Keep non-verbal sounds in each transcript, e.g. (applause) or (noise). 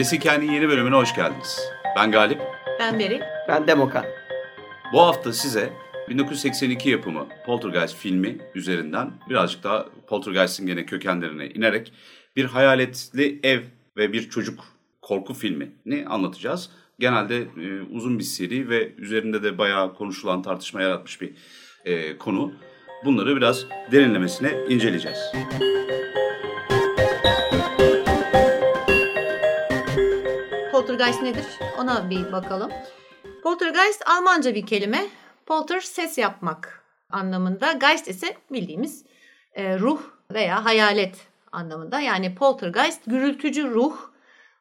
Gerisi Hikayenin yeni bölümüne hoş geldiniz. Ben Galip. Ben Beril. Ben Demokan. Bu hafta size 1982 yapımı Poltergeist filmi üzerinden birazcık daha Poltergeist'in gene kökenlerine inerek bir hayaletli ev ve bir çocuk korku filmini anlatacağız. Genelde e, uzun bir seri ve üzerinde de bayağı konuşulan, tartışma yaratmış bir e, konu. Bunları biraz derinlemesine inceleyeceğiz. Poltergeist nedir? Ona bir bakalım. Poltergeist Almanca bir kelime. Polter ses yapmak anlamında. Geist ise bildiğimiz e, ruh veya hayalet anlamında. Yani poltergeist gürültücü ruh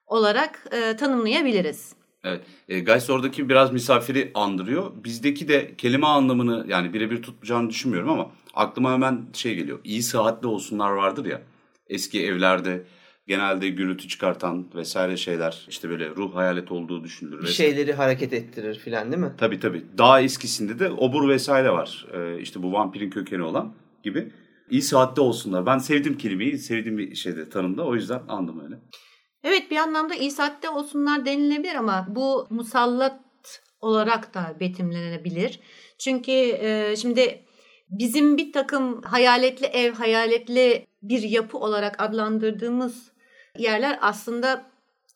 olarak e, tanımlayabiliriz. Evet. E, Geist oradaki biraz misafiri andırıyor. Bizdeki de kelime anlamını yani birebir tutmayacağını düşünmüyorum ama aklıma hemen şey geliyor. İyi saatli olsunlar vardır ya. Eski evlerde genelde gürültü çıkartan vesaire şeyler işte böyle ruh hayalet olduğu düşünülür. Bir şeyleri hareket ettirir filan değil mi? Tabii tabii. Daha eskisinde de obur vesaire var. Ee, işte bu vampirin kökeni olan gibi. İyi saatte olsunlar. Ben sevdim kelimeyi. Sevdiğim bir şeyde tanımda. O yüzden andım öyle. Evet bir anlamda iyi saatte olsunlar denilebilir ama bu musallat olarak da betimlenebilir. Çünkü e, şimdi bizim bir takım hayaletli ev, hayaletli bir yapı olarak adlandırdığımız yerler aslında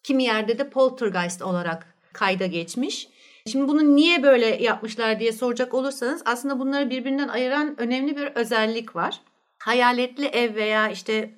kimi yerde de poltergeist olarak kayda geçmiş. Şimdi bunu niye böyle yapmışlar diye soracak olursanız aslında bunları birbirinden ayıran önemli bir özellik var. Hayaletli ev veya işte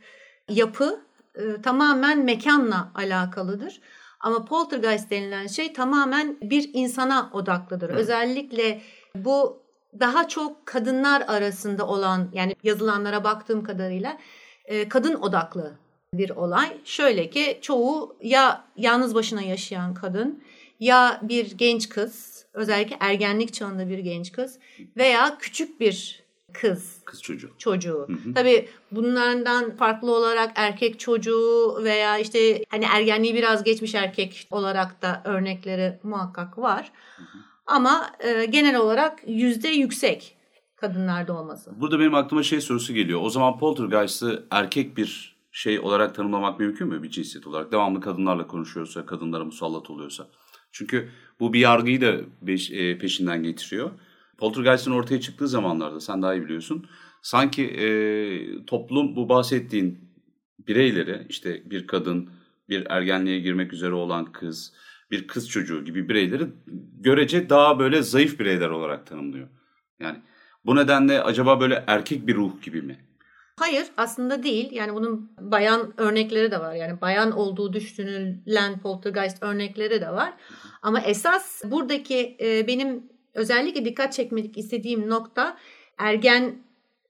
yapı e, tamamen mekanla alakalıdır. Ama poltergeist denilen şey tamamen bir insana odaklıdır. Hı. Özellikle bu daha çok kadınlar arasında olan yani yazılanlara baktığım kadarıyla e, kadın odaklı bir olay. Şöyle ki çoğu ya yalnız başına yaşayan kadın ya bir genç kız özellikle ergenlik çağında bir genç kız veya küçük bir kız. Kız çocuğu. Çocuğu. Hı hı. Tabii bunlardan farklı olarak erkek çocuğu veya işte hani ergenliği biraz geçmiş erkek olarak da örnekleri muhakkak var. Hı hı. Ama e, genel olarak yüzde yüksek kadınlarda olması. Burada benim aklıma şey sorusu geliyor. O zaman poltergeist'ı erkek bir şey olarak tanımlamak mümkün mü bir cinsiyet olarak? Devamlı kadınlarla konuşuyorsa, kadınlara musallat oluyorsa. Çünkü bu bir yargıyı da e, peşinden getiriyor. Poltergeist'in ortaya çıktığı zamanlarda sen daha iyi biliyorsun. Sanki e, toplum bu bahsettiğin bireyleri işte bir kadın, bir ergenliğe girmek üzere olan kız, bir kız çocuğu gibi bireyleri görece daha böyle zayıf bireyler olarak tanımlıyor. Yani bu nedenle acaba böyle erkek bir ruh gibi mi? Hayır aslında değil. Yani bunun bayan örnekleri de var. Yani bayan olduğu düşünülen poltergeist örnekleri de var. Ama esas buradaki e, benim özellikle dikkat çekmek istediğim nokta ergen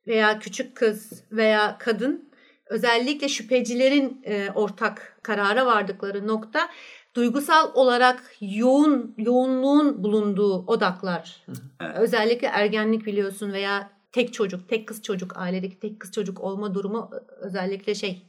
veya küçük kız veya kadın özellikle şüphecilerin e, ortak karara vardıkları nokta duygusal olarak yoğun yoğunluğun bulunduğu odaklar. Evet. Özellikle ergenlik biliyorsun veya tek çocuk, tek kız çocuk, ailedeki tek kız çocuk olma durumu özellikle şey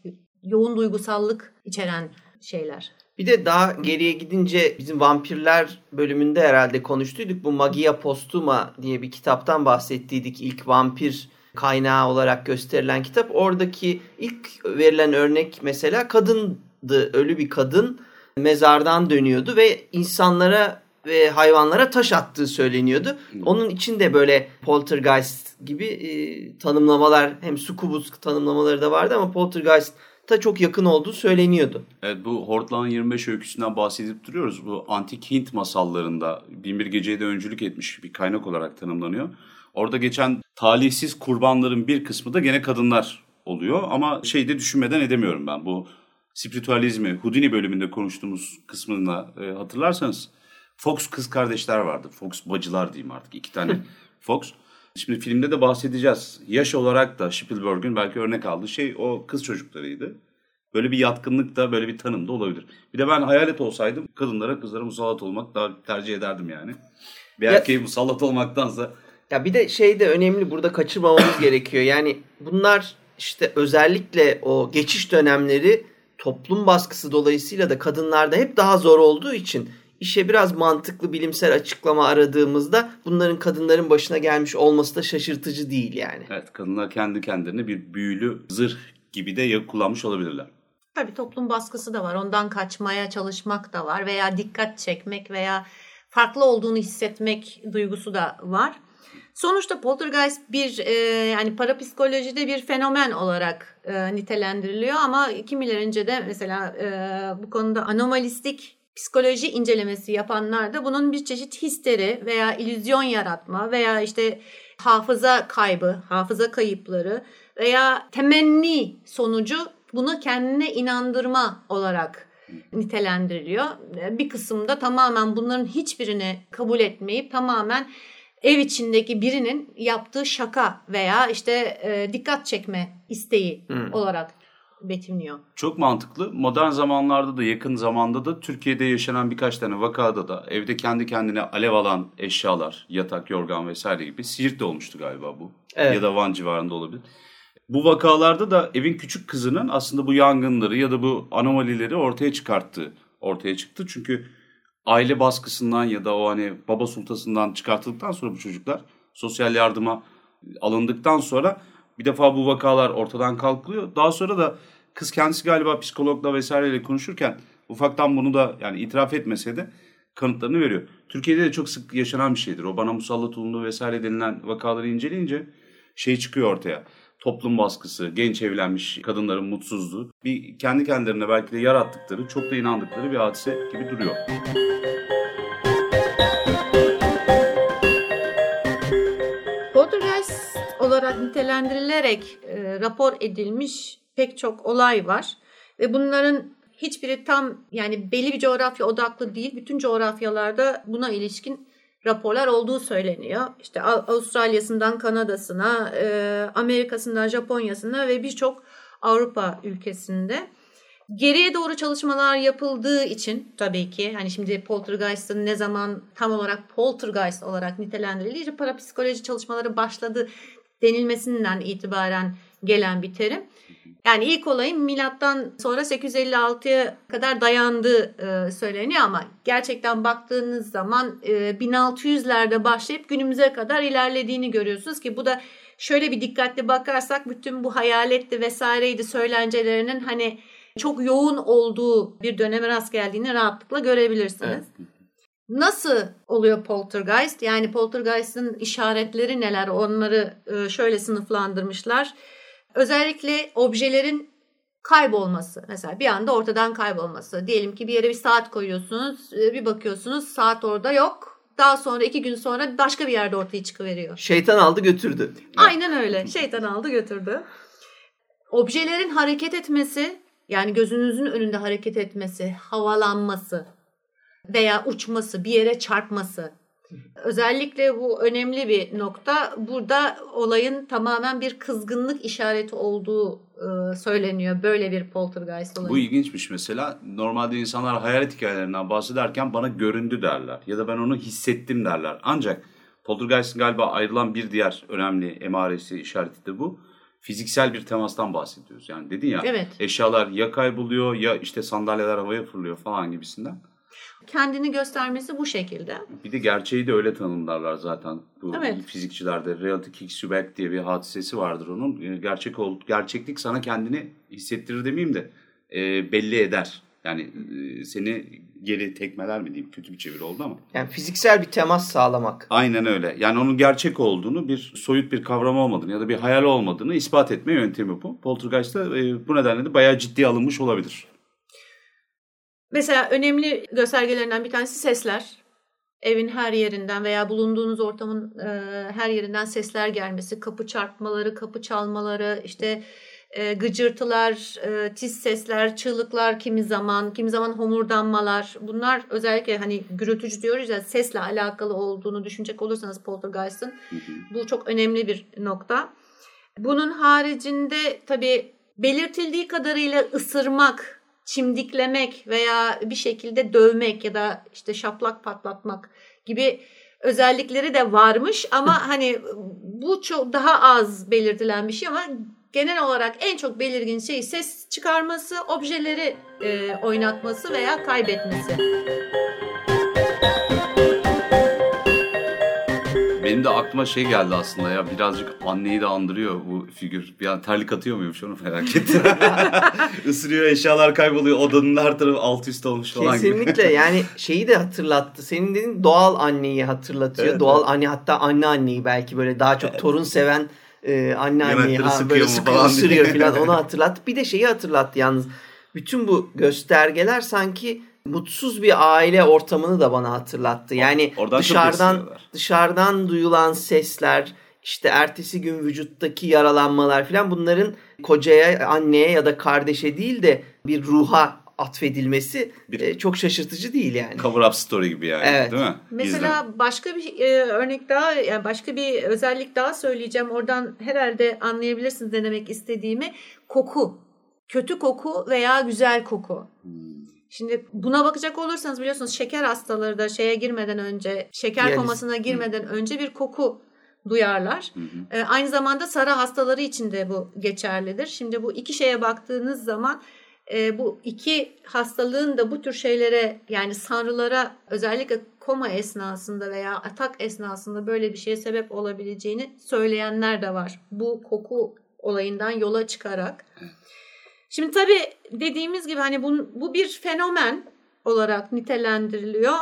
yoğun duygusallık içeren şeyler. Bir de daha geriye gidince bizim vampirler bölümünde herhalde konuştuyduk. Bu Magia Postuma diye bir kitaptan bahsettiydik. İlk vampir kaynağı olarak gösterilen kitap. Oradaki ilk verilen örnek mesela kadındı. Ölü bir kadın mezardan dönüyordu ve insanlara ve hayvanlara taş attığı söyleniyordu. Onun için de böyle poltergeist gibi e, tanımlamalar hem sukubus tanımlamaları da vardı ama poltergeist ta çok yakın olduğu söyleniyordu. Evet bu Hortlan 25 öyküsünden bahsedip duruyoruz. Bu antik Hint masallarında Binbir Gece'ye de öncülük etmiş bir kaynak olarak tanımlanıyor. Orada geçen talihsiz kurbanların bir kısmı da gene kadınlar oluyor ama şeyde düşünmeden edemiyorum ben bu spiritüalizmi Houdini bölümünde konuştuğumuz kısmında e, hatırlarsanız Fox kız kardeşler vardı. Fox bacılar diyeyim artık iki tane Fox. Şimdi filmde de bahsedeceğiz. Yaş olarak da Spielberg'ün belki örnek aldığı şey o kız çocuklarıydı. Böyle bir yatkınlık da böyle bir tanım da olabilir. Bir de ben hayalet olsaydım kadınlara kızlara musallat olmak daha tercih ederdim yani. Bir erkeğe musallat olmaktansa. Ya bir de şey de önemli burada kaçırmamamız gerekiyor. Yani bunlar işte özellikle o geçiş dönemleri toplum baskısı dolayısıyla da kadınlarda hep daha zor olduğu için işe biraz mantıklı bilimsel açıklama aradığımızda bunların kadınların başına gelmiş olması da şaşırtıcı değil yani. Evet kadınlar kendi kendilerine bir büyülü zırh gibi de kullanmış olabilirler. Tabii toplum baskısı da var. Ondan kaçmaya çalışmak da var veya dikkat çekmek veya farklı olduğunu hissetmek duygusu da var. Sonuçta poltergeist bir e, yani parapsikolojide bir fenomen olarak e, nitelendiriliyor ama kimilerince de mesela e, bu konuda anomalistik psikoloji incelemesi yapanlar da bunun bir çeşit histeri veya illüzyon yaratma veya işte hafıza kaybı, hafıza kayıpları veya temenni sonucu bunu kendine inandırma olarak nitelendiriliyor. Bir kısımda tamamen bunların hiçbirini kabul etmeyip tamamen ev içindeki birinin yaptığı şaka veya işte e, dikkat çekme isteği hmm. olarak betimliyor. Çok mantıklı. Modern zamanlarda da yakın zamanda da Türkiye'de yaşanan birkaç tane vakada da evde kendi kendine alev alan eşyalar, yatak, yorgan vesaire gibi Siirt'te olmuştu galiba bu. Evet. Ya da Van civarında olabilir. Bu vakalarda da evin küçük kızının aslında bu yangınları ya da bu anomalileri ortaya çıkarttığı ortaya çıktı. Çünkü aile baskısından ya da o hani baba sultasından çıkartıldıktan sonra bu çocuklar sosyal yardıma alındıktan sonra bir defa bu vakalar ortadan kalkılıyor. Daha sonra da kız kendisi galiba psikologla vesaireyle konuşurken ufaktan bunu da yani itiraf etmese de kanıtlarını veriyor. Türkiye'de de çok sık yaşanan bir şeydir. O bana musallat olunduğu vesaire denilen vakaları inceleyince şey çıkıyor ortaya. Toplum baskısı, genç evlenmiş kadınların mutsuzluğu. Bir kendi kendilerine belki de yarattıkları, çok da inandıkları bir hadise gibi duruyor. olarak nitelendirilerek e, rapor edilmiş pek çok olay var ve bunların hiçbiri tam yani belli bir coğrafya odaklı değil. Bütün coğrafyalarda buna ilişkin raporlar olduğu söyleniyor. İşte Avustralya'sından Kanada'sına, e, Amerika'sından Japonya'sına ve birçok Avrupa ülkesinde. Geriye doğru çalışmalar yapıldığı için tabii ki hani şimdi poltergeist'ın ne zaman tam olarak poltergeist olarak nitelendirildiği parapsikoloji çalışmaları başladı denilmesinden itibaren gelen bir terim. Yani ilk olayın milattan sonra 856'ya kadar dayandığı e, söyleniyor ama gerçekten baktığınız zaman e, 1600'lerde başlayıp günümüze kadar ilerlediğini görüyorsunuz ki bu da şöyle bir dikkatli bakarsak bütün bu hayaletti vesaireydi söylencelerinin hani çok yoğun olduğu bir döneme rast geldiğini rahatlıkla görebilirsiniz. Evet. Nasıl oluyor poltergeist? Yani poltergeist'in işaretleri neler? Onları e, şöyle sınıflandırmışlar. Özellikle objelerin kaybolması. Mesela bir anda ortadan kaybolması. Diyelim ki bir yere bir saat koyuyorsunuz. E, bir bakıyorsunuz saat orada yok. Daha sonra iki gün sonra başka bir yerde ortaya çıkıveriyor. Şeytan aldı götürdü. Aynen öyle. Şeytan aldı götürdü. Objelerin hareket etmesi yani gözünüzün önünde hareket etmesi, havalanması, veya uçması, bir yere çarpması. Özellikle bu önemli bir nokta. Burada olayın tamamen bir kızgınlık işareti olduğu e, söyleniyor. Böyle bir poltergeist olayı. Bu ilginçmiş mesela. Normalde insanlar hayalet hikayelerinden bahsederken bana göründü derler. Ya da ben onu hissettim derler. Ancak poltergeist'in galiba ayrılan bir diğer önemli emaresi, işareti de bu. Fiziksel bir temastan bahsediyoruz. Yani dedin ya evet. eşyalar ya kayboluyor ya işte sandalyeler havaya fırlıyor falan gibisinden. Kendini göstermesi bu şekilde. Bir de gerçeği de öyle tanımlarlar zaten. Bu evet. fizikçilerde reality kicks you back diye bir hadisesi vardır onun. Ee, gerçek ol, gerçeklik sana kendini hissettirir demeyeyim de e, belli eder. Yani e, seni geri tekmeler mi diyeyim kötü bir çeviri oldu ama. Yani fiziksel bir temas sağlamak. Aynen öyle. Yani onun gerçek olduğunu bir soyut bir kavram olmadığını ya da bir hayal olmadığını ispat etme yöntemi bu. Poltergeist'te e, bu nedenle de bayağı ciddi alınmış olabilir. Mesela önemli göstergelerinden bir tanesi sesler. Evin her yerinden veya bulunduğunuz ortamın e, her yerinden sesler gelmesi, kapı çarpmaları, kapı çalmaları, işte e, gıcırtılar, e, tiz sesler, çığlıklar kimi zaman, kimi zaman homurdanmalar. Bunlar özellikle hani gürültücü diyoruz ya sesle alakalı olduğunu düşünecek olursanız poltergeist'ın bu çok önemli bir nokta. Bunun haricinde tabii belirtildiği kadarıyla ısırmak çimdiklemek veya bir şekilde dövmek ya da işte şaplak patlatmak gibi özellikleri de varmış ama hani bu çok daha az belirtilen bir şey ama genel olarak en çok belirgin şey ses çıkarması, objeleri e, oynatması veya kaybetmesi. Benim de aklıma şey geldi aslında ya birazcık anneyi de andırıyor bu figür. Bir an terlik atıyor muymuş onu merak ettim. (laughs) Isırıyor eşyalar kayboluyor odanın her tarafı alt üst olmuş falan Kesinlikle gibi. yani şeyi de hatırlattı. Senin dediğin doğal anneyi hatırlatıyor. Evet, doğal evet. anne hatta anne anneyi belki böyle daha çok torun seven e, anne anneyi ha, böyle sıkıyor falan ısırıyor falan (laughs) onu hatırlattı. Bir de şeyi hatırlattı yalnız. Bütün bu göstergeler sanki mutsuz bir aile ortamını da bana hatırlattı. Yani Oradan dışarıdan dışarıdan duyulan sesler, işte ertesi gün vücuttaki yaralanmalar falan bunların kocaya, anneye ya da kardeşe değil de bir ruha atfedilmesi Bir- e, çok şaşırtıcı değil yani. Cover up story gibi yani Evet. değil mi? Mesela başka bir e, örnek daha yani başka bir özellik daha söyleyeceğim. Oradan herhalde anlayabilirsiniz ne demek istediğimi. Koku. Kötü koku veya güzel koku. Şimdi buna bakacak olursanız biliyorsunuz şeker hastaları da şeye girmeden önce, şeker Diyaliz. komasına girmeden önce bir koku duyarlar. E, aynı zamanda sarı hastaları için de bu geçerlidir. Şimdi bu iki şeye baktığınız zaman e, bu iki hastalığın da bu tür şeylere yani sanrılara özellikle koma esnasında veya atak esnasında böyle bir şeye sebep olabileceğini söyleyenler de var. Bu koku olayından yola çıkarak. Şimdi tabii dediğimiz gibi hani bu, bu bir fenomen olarak nitelendiriliyor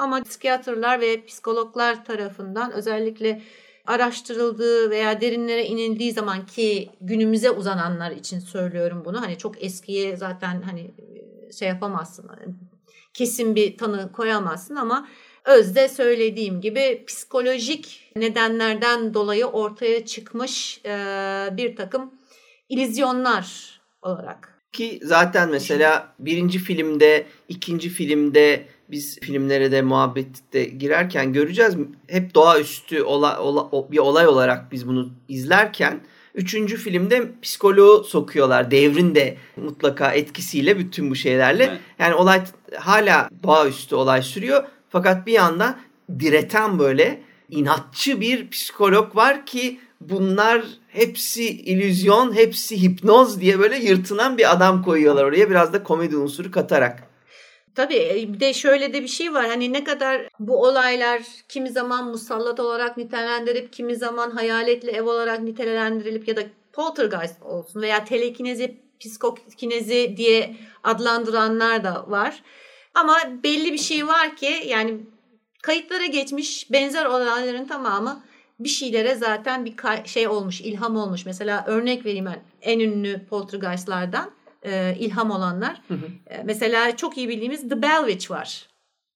ama psikiyatrlar ve psikologlar tarafından özellikle araştırıldığı veya derinlere inildiği zaman ki günümüze uzananlar için söylüyorum bunu. Hani çok eskiye zaten hani şey yapamazsın. Kesin bir tanı koyamazsın ama özde söylediğim gibi psikolojik nedenlerden dolayı ortaya çıkmış e, bir takım ilizyonlar olarak. Ki zaten mesela birinci filmde, ikinci filmde biz filmlere de muhabbette girerken göreceğiz. Hep doğaüstü ola, ola, bir olay olarak biz bunu izlerken üçüncü filmde psikoloğu sokuyorlar. Devrin de mutlaka etkisiyle bütün bu şeylerle. Evet. Yani olay hala doğaüstü olay sürüyor. Fakat bir yandan direten böyle inatçı bir psikolog var ki bunlar hepsi illüzyon, hepsi hipnoz diye böyle yırtınan bir adam koyuyorlar oraya biraz da komedi unsuru katarak. Tabii e, bir de şöyle de bir şey var. Hani ne kadar bu olaylar kimi zaman musallat olarak nitelendirip kimi zaman hayaletli ev olarak nitelendirilip ya da poltergeist olsun veya telekinezi, psikokinezi diye adlandıranlar da var. Ama belli bir şey var ki yani kayıtlara geçmiş benzer olayların tamamı bir şeylere zaten bir şey olmuş, ilham olmuş. Mesela örnek vereyim ben en ünlü poltergeistlardan e, ilham olanlar. E, Mesela çok iyi bildiğimiz The Bell Witch var.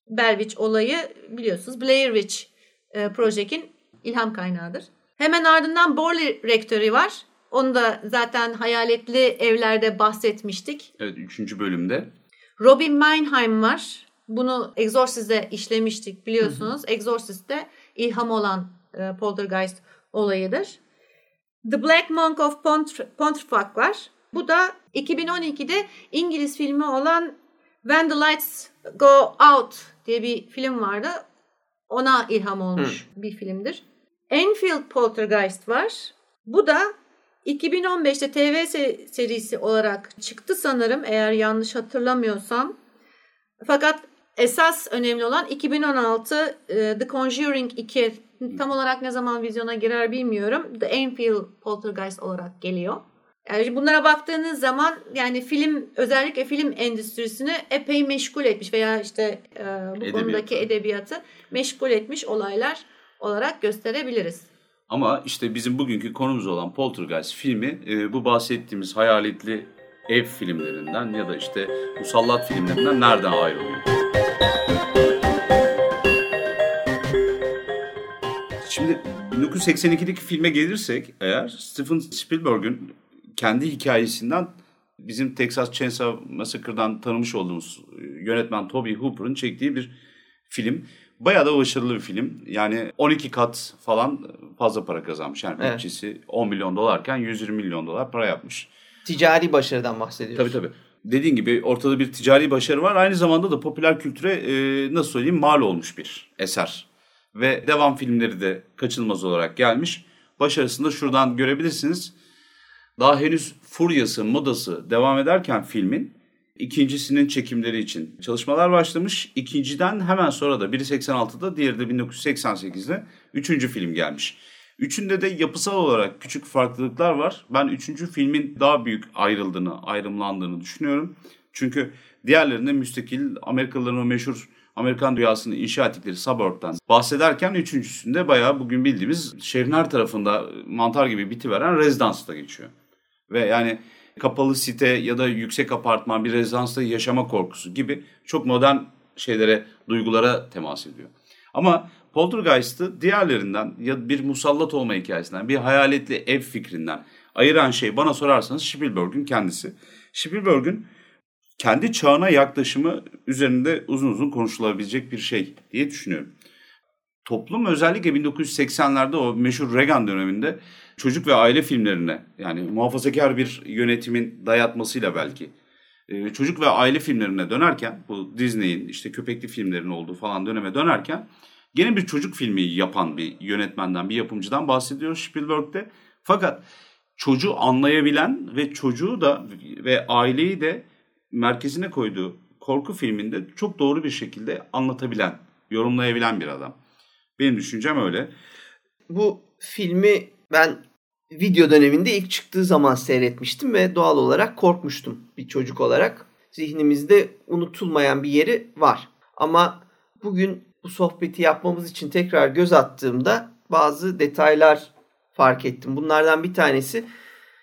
Bell Witch olayı biliyorsunuz Blair Witch e, Project'in ilham kaynağıdır. Hemen ardından Borley Rectory var. Onu da zaten hayaletli evlerde bahsetmiştik. Evet 3. bölümde. Robin Meinheim var. Bunu Exorcist'te işlemiştik biliyorsunuz. Exorcist'te ilham olan e, poltergeist olayıdır. The Black Monk of Pont- Pontefract var. Bu da 2012'de İngiliz filmi olan When the Lights Go Out diye bir film vardı. Ona ilham olmuş bir filmdir. Enfield Poltergeist var. Bu da 2015'te TV se- serisi olarak çıktı sanırım eğer yanlış hatırlamıyorsam. Fakat esas önemli olan 2016 e, The Conjuring 2 tam olarak ne zaman vizyona girer bilmiyorum. The Enfield Poltergeist olarak geliyor. Yani bunlara baktığınız zaman yani film özellikle film endüstrisini epey meşgul etmiş veya işte e, bu Edebiyatı. konudaki edebiyatı meşgul etmiş olaylar olarak gösterebiliriz. Ama işte bizim bugünkü konumuz olan Poltergeist filmi e, bu bahsettiğimiz hayaletli ev filmlerinden ya da işte musallat filmlerinden nereden ayrılıyor? Şimdi 1982'deki filme gelirsek eğer Steven Spielberg'ün kendi hikayesinden bizim Texas Chainsaw Massacre'dan tanımış olduğumuz e, yönetmen Toby Hooper'ın çektiği bir film. Bayağı da başarılı bir film. Yani 12 kat falan fazla para kazanmış. Yani Evet. bütçesi 10 milyon dolarken 120 milyon dolar para yapmış. Ticari başarıdan bahsediyoruz. Tabii tabii. Dediğin gibi ortada bir ticari başarı var. Aynı zamanda da popüler kültüre e, nasıl söyleyeyim mal olmuş bir eser. Ve devam filmleri de kaçınılmaz olarak gelmiş. Başarısını da şuradan görebilirsiniz. Daha henüz furyası, modası devam ederken filmin ikincisinin çekimleri için çalışmalar başlamış. İkinciden hemen sonra da biri 86'da diğeri de 1988'de üçüncü film gelmiş. Üçünde de yapısal olarak küçük farklılıklar var. Ben üçüncü filmin daha büyük ayrıldığını, ayrımlandığını düşünüyorum. Çünkü diğerlerinde müstakil Amerikalıların o meşhur Amerikan dünyasını inşa ettikleri suburb'dan bahsederken üçüncüsünde bayağı bugün bildiğimiz şehrin her tarafında mantar gibi biti veren rezidansta geçiyor. Ve yani kapalı site ya da yüksek apartman bir rezidansta yaşama korkusu gibi çok modern şeylere, duygulara temas ediyor. Ama Poltergeist'ı diğerlerinden ya bir musallat olma hikayesinden, bir hayaletli ev fikrinden ayıran şey bana sorarsanız Spielberg'ün kendisi. Spielberg'ün kendi çağına yaklaşımı üzerinde uzun uzun konuşulabilecek bir şey diye düşünüyorum. Toplum özellikle 1980'lerde o meşhur Reagan döneminde çocuk ve aile filmlerine yani muhafazakar bir yönetimin dayatmasıyla belki e, çocuk ve aile filmlerine dönerken bu Disney'in işte köpekli filmlerin olduğu falan döneme dönerken gene bir çocuk filmi yapan bir yönetmenden bir yapımcıdan bahsediyoruz Spielberg'de. Fakat çocuğu anlayabilen ve çocuğu da ve aileyi de merkezine koyduğu korku filminde çok doğru bir şekilde anlatabilen, yorumlayabilen bir adam. Benim düşüncem öyle. Bu filmi ben video döneminde ilk çıktığı zaman seyretmiştim ve doğal olarak korkmuştum bir çocuk olarak. Zihnimizde unutulmayan bir yeri var. Ama bugün bu sohbeti yapmamız için tekrar göz attığımda bazı detaylar fark ettim. Bunlardan bir tanesi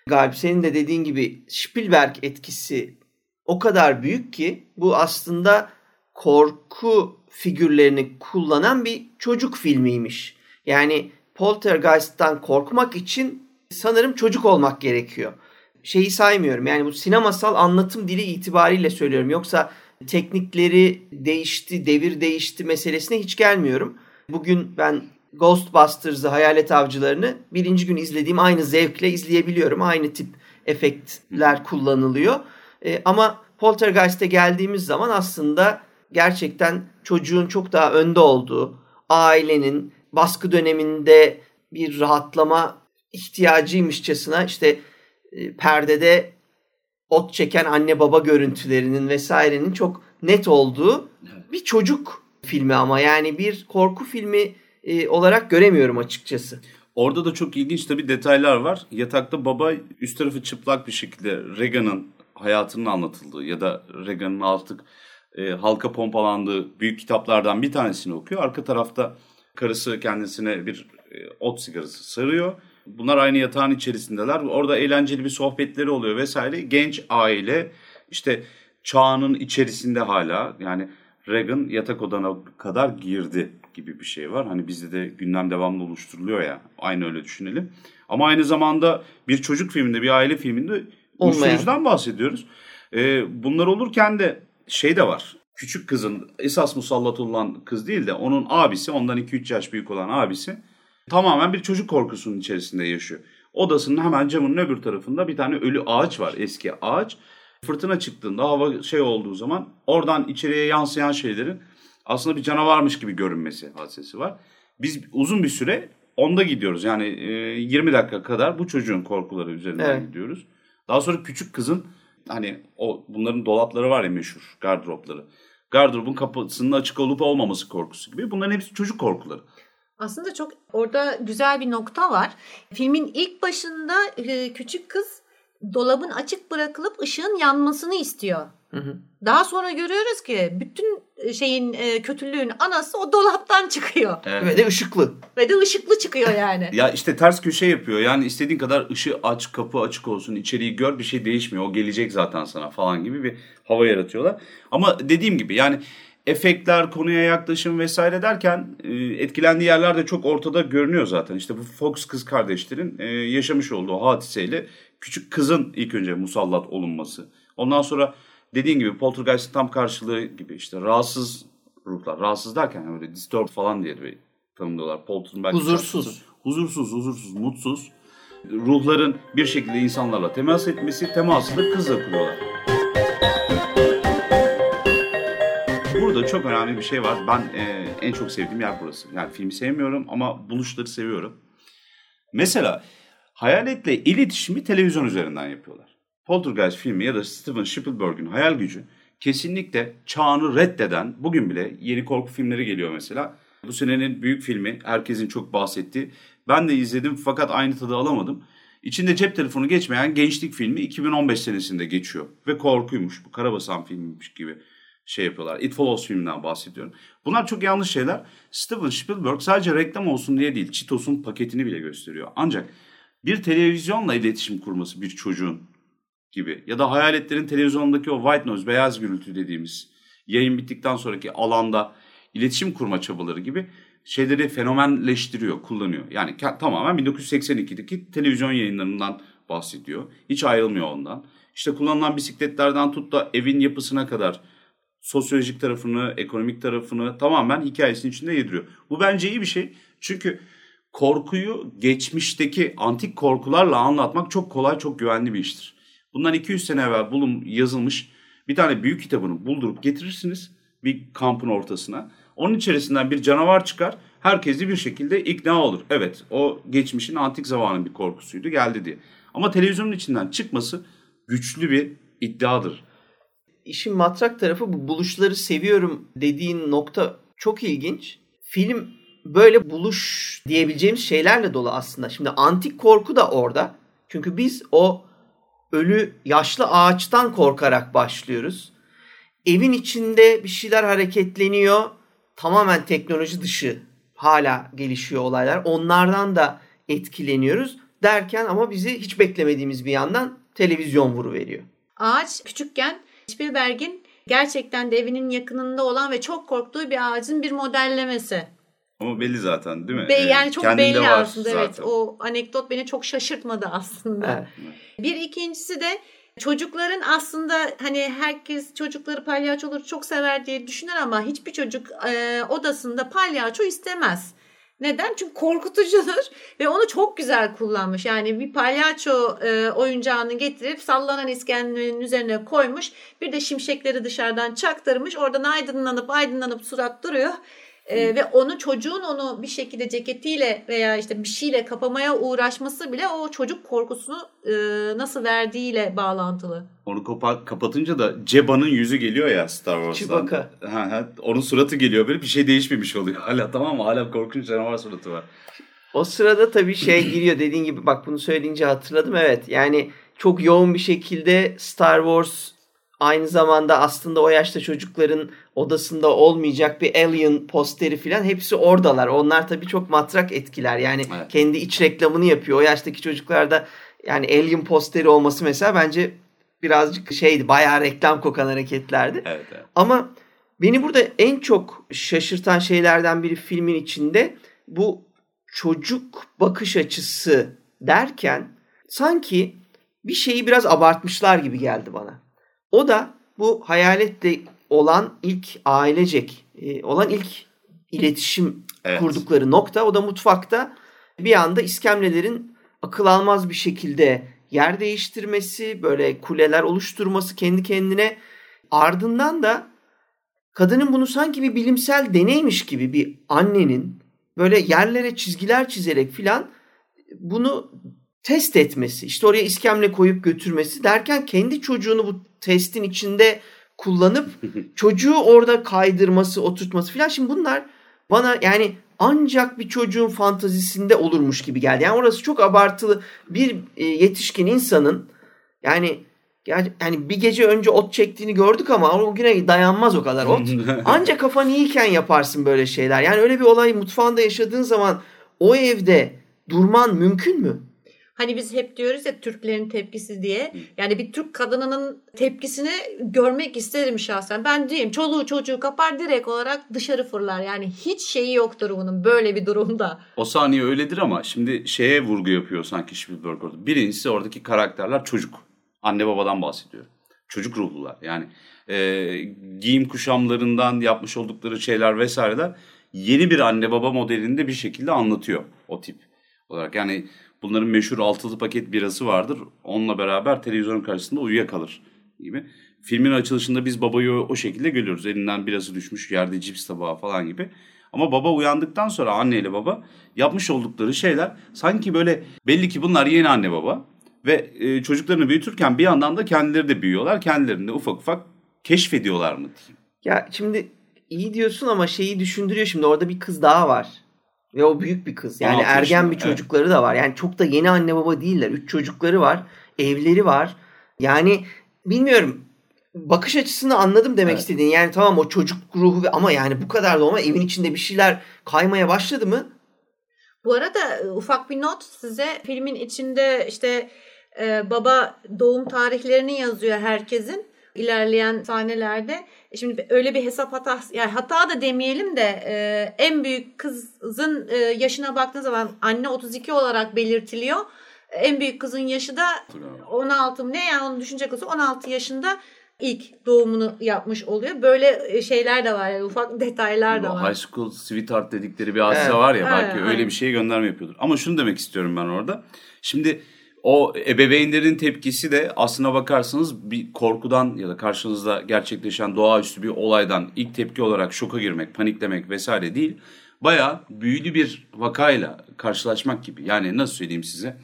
Galip senin de dediğin gibi Spielberg etkisi o kadar büyük ki bu aslında korku figürlerini kullanan bir çocuk filmiymiş. Yani Poltergeist'tan korkmak için sanırım çocuk olmak gerekiyor. Şeyi saymıyorum yani bu sinemasal anlatım dili itibariyle söylüyorum. Yoksa teknikleri değişti, devir değişti meselesine hiç gelmiyorum. Bugün ben Ghostbusters'ı, Hayalet Avcılarını birinci gün izlediğim aynı zevkle izleyebiliyorum. Aynı tip efektler kullanılıyor. E, ama Poltergeist'e geldiğimiz zaman aslında gerçekten çocuğun çok daha önde olduğu, ailenin baskı döneminde bir rahatlama ihtiyacıymışçasına işte e, perdede ot çeken anne baba görüntülerinin vesairenin çok net olduğu bir çocuk filmi ama yani bir korku filmi e, olarak göremiyorum açıkçası. Orada da çok ilginç tabii detaylar var. Yatakta baba üst tarafı çıplak bir şekilde Reagan'ın hayatının anlatıldığı ya da Reagan'ın artık e, halka pompalandığı büyük kitaplardan bir tanesini okuyor. Arka tarafta karısı kendisine bir e, ot sigarası sarıyor. Bunlar aynı yatağın içerisindeler. Orada eğlenceli bir sohbetleri oluyor vesaire. Genç aile işte çağının içerisinde hala yani Reagan yatak odana kadar girdi gibi bir şey var. Hani bizde de gündem devamlı oluşturuluyor ya. Aynı öyle düşünelim. Ama aynı zamanda bir çocuk filminde, bir aile filminde uyuşturucudan bahsediyoruz. Ee, bunlar olurken de şey de var. Küçük kızın esas musallat olan kız değil de onun abisi, ondan 2-3 yaş büyük olan abisi tamamen bir çocuk korkusunun içerisinde yaşıyor. Odasının hemen camının öbür tarafında bir tane ölü ağaç var, eski ağaç. Fırtına çıktığında, hava şey olduğu zaman oradan içeriye yansıyan şeylerin aslında bir canavarmış gibi görünmesi hadisesi var. Biz uzun bir süre onda gidiyoruz. Yani 20 dakika kadar bu çocuğun korkuları üzerinden evet. gidiyoruz. Daha sonra küçük kızın hani o bunların dolapları var ya meşhur gardıropları. Gardırobun kapısının açık olup olmaması korkusu gibi. Bunların hepsi çocuk korkuları. Aslında çok orada güzel bir nokta var. Filmin ilk başında küçük kız dolabın açık bırakılıp ışığın yanmasını istiyor. Hı hı. Daha sonra görüyoruz ki bütün şeyin e, kötülüğün anası o dolaptan çıkıyor. Evet. Ve de ışıklı. Ve de ışıklı çıkıyor yani. (laughs) ya işte ters köşe yapıyor. Yani istediğin kadar ışığı aç, kapı açık olsun, içeriği gör bir şey değişmiyor. O gelecek zaten sana falan gibi bir hava yaratıyorlar. Ama dediğim gibi yani efektler, konuya yaklaşım vesaire derken e, etkilendiği yerler de çok ortada görünüyor zaten. İşte bu Fox kız kardeşlerin e, yaşamış olduğu hadiseyle küçük kızın ilk önce musallat olunması. Ondan sonra dediğin gibi poltergeist'in tam karşılığı gibi işte rahatsız ruhlar. Rahatsız derken böyle disturb falan diye bir tanımlıyorlar. Poltergeist huzursuz. Huzursuz, huzursuz, mutsuz. Ruhların bir şekilde insanlarla temas etmesi, teması da kızla kuruyorlar. Burada çok önemli bir şey var. Ben e, en çok sevdiğim yer burası. Yani filmi sevmiyorum ama buluşları seviyorum. Mesela hayaletle iletişimi televizyon üzerinden yapıyorlar. Poltergeist filmi ya da Steven Spielberg'ün hayal gücü kesinlikle çağını reddeden, bugün bile yeni korku filmleri geliyor mesela. Bu senenin büyük filmi, herkesin çok bahsettiği. Ben de izledim fakat aynı tadı alamadım. İçinde cep telefonu geçmeyen gençlik filmi 2015 senesinde geçiyor. Ve korkuymuş, bu Karabasan filmiymiş gibi şey yapıyorlar. It Follows filminden bahsediyorum. Bunlar çok yanlış şeyler. Steven Spielberg sadece reklam olsun diye değil, Cheetos'un paketini bile gösteriyor. Ancak bir televizyonla iletişim kurması bir çocuğun gibi ya da hayaletlerin televizyondaki o white noise, beyaz gürültü dediğimiz yayın bittikten sonraki alanda iletişim kurma çabaları gibi şeyleri fenomenleştiriyor, kullanıyor. Yani tamamen 1982'deki televizyon yayınlarından bahsediyor. Hiç ayrılmıyor ondan. İşte kullanılan bisikletlerden tut da evin yapısına kadar sosyolojik tarafını, ekonomik tarafını tamamen hikayesinin içinde yediriyor. Bu bence iyi bir şey. Çünkü korkuyu geçmişteki antik korkularla anlatmak çok kolay, çok güvenli bir iştir. Bundan 200 sene evvel bulun, yazılmış bir tane büyük kitabını buldurup getirirsiniz bir kampın ortasına. Onun içerisinden bir canavar çıkar. Herkes de bir şekilde ikna olur. Evet o geçmişin antik zamanın bir korkusuydu geldi diye. Ama televizyonun içinden çıkması güçlü bir iddiadır. İşin matrak tarafı bu buluşları seviyorum dediğin nokta çok ilginç. Film böyle buluş diyebileceğimiz şeylerle dolu aslında. Şimdi antik korku da orada. Çünkü biz o ölü yaşlı ağaçtan korkarak başlıyoruz. Evin içinde bir şeyler hareketleniyor. Tamamen teknoloji dışı hala gelişiyor olaylar. Onlardan da etkileniyoruz derken ama bizi hiç beklemediğimiz bir yandan televizyon vuru veriyor. Ağaç küçükken Spielberg'in gerçekten de evinin yakınında olan ve çok korktuğu bir ağacın bir modellemesi. Ama belli zaten değil mi? Be, yani çok Kendinde belli aslında zaten. evet. O anekdot beni çok şaşırtmadı aslında. Evet. Bir ikincisi de çocukların aslında hani herkes çocukları palyaçoları çok sever diye düşünür ama hiçbir çocuk e, odasında palyaço istemez. Neden? Çünkü korkutucudur (laughs) ve onu çok güzel kullanmış. Yani bir palyaço e, oyuncağını getirip sallanan iskemlenin üzerine koymuş. Bir de şimşekleri dışarıdan çaktırmış. Oradan aydınlanıp aydınlanıp surat duruyor. Ee, ve onu çocuğun onu bir şekilde ceketiyle veya işte bir şeyle kapamaya uğraşması bile o çocuk korkusunu e, nasıl verdiğiyle bağlantılı. Onu kapa- kapatınca da Ceba'nın yüzü geliyor ya Star Wars'tan. Chewbacca. Ha, ha, onun suratı geliyor böyle bir şey değişmemiş oluyor. (laughs) Hala tamam mı? Hala korkunç canavar suratı var. O sırada tabii şey giriyor dediğin gibi bak bunu söyleyince hatırladım evet. Yani çok yoğun bir şekilde Star Wars aynı zamanda aslında o yaşta çocukların odasında olmayacak bir Alien posteri falan hepsi oradalar. Onlar tabii çok matrak etkiler. Yani evet. kendi iç reklamını yapıyor. O yaştaki çocuklarda yani Alien posteri olması mesela bence birazcık şeydi. Bayağı reklam kokan hareketlerdi. Evet, evet. Ama beni burada en çok şaşırtan şeylerden biri filmin içinde bu çocuk bakış açısı derken sanki bir şeyi biraz abartmışlar gibi geldi bana. O da bu hayaletle olan ilk ailecek e, olan ilk iletişim evet. kurdukları nokta. O da mutfakta bir anda iskemlelerin akıl almaz bir şekilde yer değiştirmesi, böyle kuleler oluşturması kendi kendine. Ardından da kadının bunu sanki bir bilimsel deneymiş gibi bir annenin böyle yerlere çizgiler çizerek filan bunu test etmesi, işte oraya iskemle koyup götürmesi derken kendi çocuğunu bu testin içinde kullanıp çocuğu orada kaydırması, oturtması falan. Şimdi bunlar bana yani ancak bir çocuğun fantazisinde olurmuş gibi geldi. Yani orası çok abartılı bir e, yetişkin insanın yani yani bir gece önce ot çektiğini gördük ama o güne dayanmaz o kadar ot. (laughs) Ancak kafan iyiyken yaparsın böyle şeyler. Yani öyle bir olay mutfağında yaşadığın zaman o evde durman mümkün mü? Hani biz hep diyoruz ya Türklerin tepkisi diye. Yani bir Türk kadınının tepkisini görmek isterim şahsen. Ben diyeyim çoluğu çocuğu kapar direkt olarak dışarı fırlar. Yani hiç şeyi yoktur bunun böyle bir durumda. O saniye öyledir ama şimdi şeye vurgu yapıyor sanki Spielberg orada. Birincisi oradaki karakterler çocuk. Anne babadan bahsediyor. Çocuk ruhlular. Yani e, giyim kuşamlarından yapmış oldukları şeyler vesaireler yeni bir anne baba modelinde bir şekilde anlatıyor o tip olarak. Yani Bunların meşhur altılı paket birası vardır. Onunla beraber televizyonun karşısında uyuyakalır gibi. Filmin açılışında biz babayı o, şekilde görüyoruz. Elinden birası düşmüş yerde cips tabağı falan gibi. Ama baba uyandıktan sonra anneyle baba yapmış oldukları şeyler sanki böyle belli ki bunlar yeni anne baba. Ve e, çocuklarını büyütürken bir yandan da kendileri de büyüyorlar. Kendilerini de ufak ufak keşfediyorlar mı diyeyim. Ya şimdi iyi diyorsun ama şeyi düşündürüyor şimdi orada bir kız daha var. Ve o büyük bir kız. Yani 16 ergen yaşında, bir çocukları da var. Yani çok da yeni anne baba değiller. Üç çocukları var. Evleri var. Yani bilmiyorum. Bakış açısını anladım demek Evet. istediğin. Yani tamam o çocuk ruhu ama yani bu kadar da olma evin içinde bir şeyler kaymaya başladı mı? Bu arada e, ufak bir not size. Filmin içinde işte e, baba doğum tarihlerini yazıyor herkesin ilerleyen sahnelerde. E, Şimdi öyle bir hesap hatası yani hata da demeyelim de e, en büyük kızın e, yaşına baktığınız zaman anne 32 olarak belirtiliyor. En büyük kızın yaşı da 16 mı ne yani onu düşünecek olsa 16 yaşında ilk doğumunu yapmış oluyor. Böyle e, şeyler de var yani ufak detaylar da Bu var. High School Sweetheart dedikleri bir hadise Evet. var ya Evet, belki öyle aynen. bir şeye gönderme yapıyordur. Ama şunu demek istiyorum ben orada. Şimdi o ebeveynlerin tepkisi de aslına bakarsanız bir korkudan ya da karşınızda gerçekleşen doğaüstü bir olaydan ilk tepki olarak şoka girmek, paniklemek vesaire değil. Bayağı büyülü bir vakayla karşılaşmak gibi. Yani nasıl söyleyeyim size?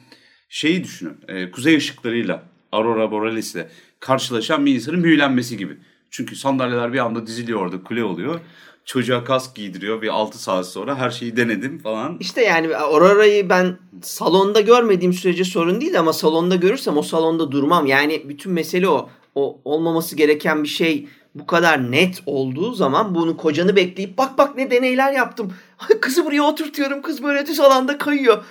Şeyi düşünün. e, kuzey ışıklarıyla, Aurora Borealis'le karşılaşan bir insanın büyülenmesi gibi. Çünkü sandalyeler bir anda diziliyor orada kule oluyor. Çocuğa kask giydiriyor bir 6 saat sonra her şeyi denedim falan. İşte yani Aurora'yı ben salonda görmediğim sürece sorun değil ama salonda görürsem o salonda durmam. Yani bütün mesele o. O olmaması gereken bir şey bu kadar net olduğu zaman bunu kocanı bekleyip bak bak ne deneyler yaptım. Kızı buraya oturtuyorum kız böyle düz alanda kayıyor.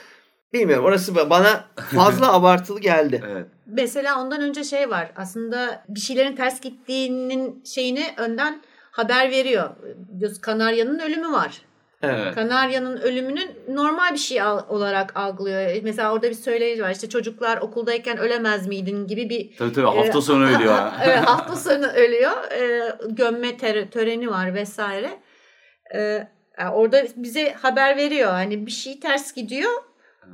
Bilmiyorum orası bana fazla (laughs) abartılı geldi. Evet. Mesela ondan önce şey var. Aslında bir şeylerin ters gittiğinin şeyini önden haber veriyor. Biliyorsun Kanarya'nın ölümü var. Evet. Kanarya'nın ölümünün normal bir şey olarak algılıyor. Mesela orada bir söyleyici var. İşte çocuklar okuldayken ölemez miydin gibi bir Tabii tabii hafta sonu Ee, ölüyor. ha. (laughs) evet hafta sonu ölüyor. Ee, gömme töre- töreni var vesaire. Yani orada bize haber veriyor. Hani bir şey ters gidiyor.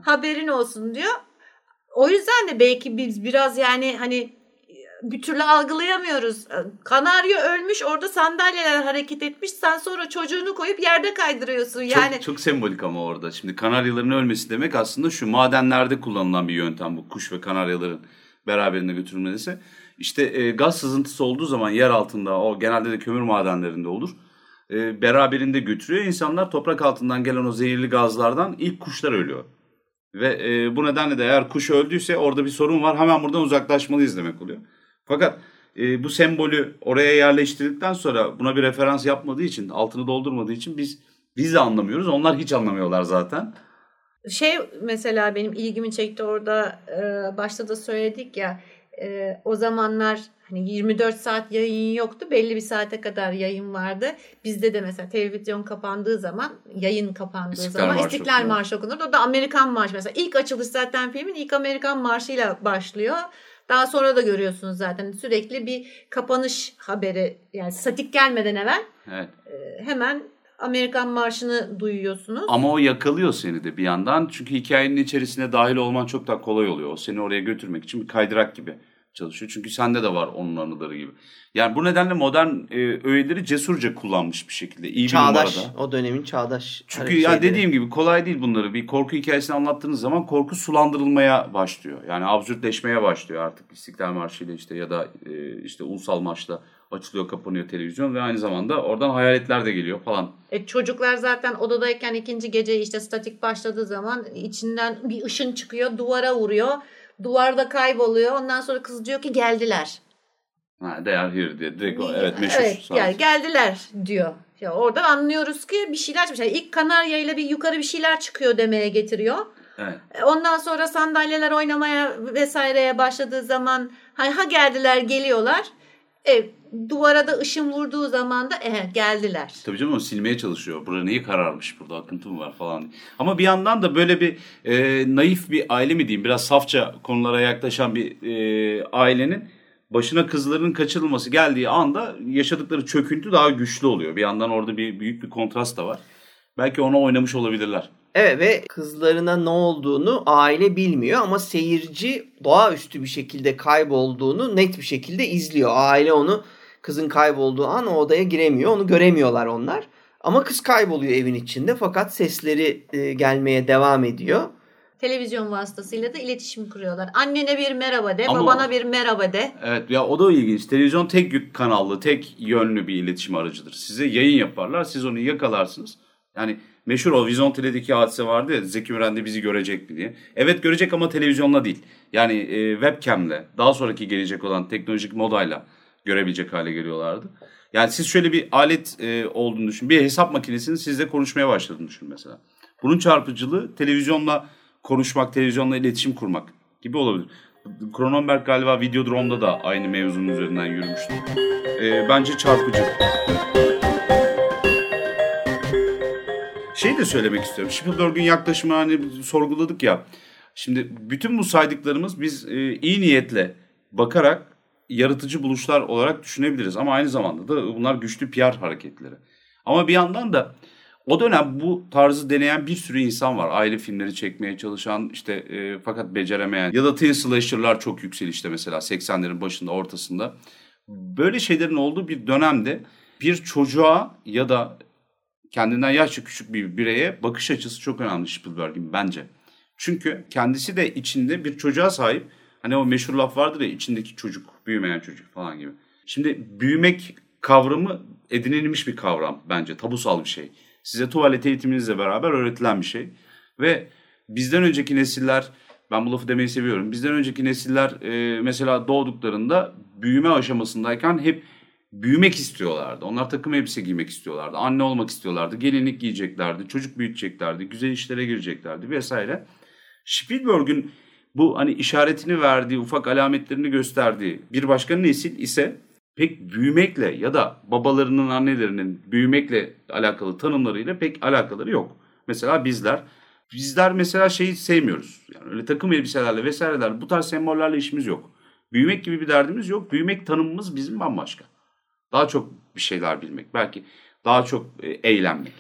Haberin olsun diyor. O yüzden de belki biz biraz yani hani bir türlü algılayamıyoruz. Kanarya ölmüş orada sandalyeler hareket etmiş. Sen sonra çocuğunu koyup yerde kaydırıyorsun. Yani Çok, çok sembolik ama orada. Şimdi kanaryaların ölmesi demek aslında şu madenlerde kullanılan bir yöntem bu. Kuş ve kanaryaların beraberinde götürülmesi. İşte e, gaz sızıntısı olduğu zaman yer altında o genelde de kömür madenlerinde olur. E, beraberinde götürüyor. İnsanlar toprak altından gelen o zehirli gazlardan ilk kuşlar ölüyor. Ve e, bu nedenle de eğer kuş öldüyse orada bir sorun var. Hemen buradan uzaklaşmalıyız demek oluyor. Fakat e, bu sembolü oraya yerleştirdikten sonra buna bir referans yapmadığı için, altını doldurmadığı için biz biz de anlamıyoruz. Onlar hiç anlamıyorlar zaten. şey mesela benim ilgimi çekti orada e, başta da söyledik ya e, o zamanlar hani 24 saat yayın yoktu belli bir saate kadar yayın vardı bizde de mesela televizyon kapandığı zaman yayın kapandığı İstiklal zaman Marşı İstiklal okunuyor. Marşı okunurdu o da Amerikan Marşı mesela ilk açılış zaten filmin ilk Amerikan Marşı'yla başlıyor daha sonra da görüyorsunuz zaten sürekli bir kapanış haberi yani statik gelmeden evvel Evet. e, hemen Amerikan Marşı'nı duyuyorsunuz. Ama o yakalıyor seni de bir yandan. Çünkü hikayenin içerisine dahil olman çok daha kolay oluyor. O seni oraya götürmek için bir kaydırak gibi çalışıyor. Çünkü sende de var onun anıları gibi. Yani bu nedenle modern e, öğeleri cesurca kullanmış bir şekilde. İyi bir Çağdaş. numarada. O dönemin çağdaş. Çünkü ya şeyleri. dediğim gibi kolay değil bunları. Bir korku hikayesini anlattığınız zaman korku sulandırılmaya başlıyor. Yani absürtleşmeye başlıyor artık İstiklal Marşı ile işte ya da e, işte ulusal maçla açılıyor kapanıyor televizyon ve aynı zamanda oradan hayaletler de geliyor falan. E, çocuklar zaten odadayken ikinci gece işte statik başladığı zaman içinden bir ışın çıkıyor, duvara vuruyor. Duvarda kayboluyor. Ondan sonra kız diyor ki geldiler. Ha, they are here diye direkt o, evet meşhur. Evet, yani geldiler diyor. Ya oradan anlıyoruz ki bir şeyler çıkmış. Yani ilk kanarya ile bir yukarı bir şeyler çıkıyor demeye getiriyor. Evet. E, Ondan sonra sandalyeler oynamaya vesaireye başladığı zaman ha, ha geldiler geliyorlar. E, duvara da ışın vurduğu zaman da e, geldiler. Tabii canım o silmeye çalışıyor. Burada neyi kararmış burada akıntı mı var falan. diye. Ama bir yandan da böyle bir e, naif bir aile mi diyeyim biraz safça konulara yaklaşan bir e, ailenin başına kızlarının kaçırılması geldiği anda yaşadıkları çöküntü daha güçlü oluyor. Bir yandan orada bir büyük bir kontrast da var. Belki ona oynamış olabilirler. Evet ve kızlarına ne olduğunu aile bilmiyor ama seyirci doğaüstü bir şekilde kaybolduğunu net bir şekilde izliyor. Aile onu kızın kaybolduğu an o odaya giremiyor. Onu göremiyorlar onlar. Ama kız kayboluyor evin içinde fakat sesleri e, gelmeye devam ediyor. televizyon vasıtasıyla da iletişim kuruyorlar. Annene bir merhaba de, Ama- babana bir merhaba de. Evet ya o da ilginç. Televizyon tek yük kanallı, tek yönlü bir iletişim aracıdır. Size yayın yaparlar, siz onu yakalarsınız. Yani meşhur o Vizyon Tele'deki hadise vardı ya Zeki Müren de bizi görecek mi diye. Evet görecek ama televizyonla değil. Yani e, webcamle, daha sonraki gelecek olan teknolojik modayla görebilecek hale geliyorlardı. Yani siz şöyle bir alet e, olduğunu düşün. Bir hesap makinesinin sizle konuşmaya başladığını düşün mesela. Bunun çarpıcılığı televizyonla konuşmak, televizyonla iletişim kurmak gibi olabilir. Cronenberg galiba Videodrome'da da aynı mevzunun üzerinden yürümüştü. E, bence çarpıcı. Şey de söylemek istiyorum. Spielberg'ün yaklaşımı hani sorguladık ya. Şimdi bütün bu saydıklarımız biz e, iyi niyetle bakarak yaratıcı buluşlar olarak düşünebiliriz. Ama aynı zamanda da bunlar güçlü PR hareketleri. Ama bir yandan da o dönem bu tarzı deneyen bir sürü insan var. Aile filmleri çekmeye çalışan işte e, fakat beceremeyen ya da teen slasher'lar çok yükselişte mesela 80'lerin başında ortasında. Böyle şeylerin olduğu bir dönemde bir çocuğa ya da kendinden yaşça küçük bir bireye bakış açısı çok önemli Spielberg'in bence. Çünkü kendisi de içinde bir çocuğa sahip. Hani o meşhur laf vardır ya içindeki çocuk, büyümeyen çocuk falan gibi. Şimdi büyümek kavramı edinilmiş bir kavram bence. Tabusal bir şey. Size tuvalet eğitiminizle beraber öğretilen bir şey. Ve bizden önceki nesiller, ben bu lafı demeyi seviyorum. Bizden önceki nesiller e, mesela doğduklarında büyüme aşamasındayken hep büyümek istiyorlardı. Onlar takım elbise giymek istiyorlardı. Anne olmak istiyorlardı. Gelinlik giyeceklerdi. Çocuk büyüteceklerdi. Güzel işlere gireceklerdi vesaire. Spielberg'ün bu hani işaretini verdiği, ufak alametlerini gösterdiği bir başka nesil ise pek büyümekle ya da babalarının, annelerinin büyümekle alakalı tanımlarıyla pek alakaları yok. Mesela bizler, bizler mesela şeyi sevmiyoruz. Yani öyle takım elbiselerle vesaireler bu tarz sembollerle işimiz yok. Büyümek gibi bir derdimiz yok. Büyümek tanımımız bizim bambaşka. Daha çok bir şeyler bilmek. Belki daha çok e, eğlenmek.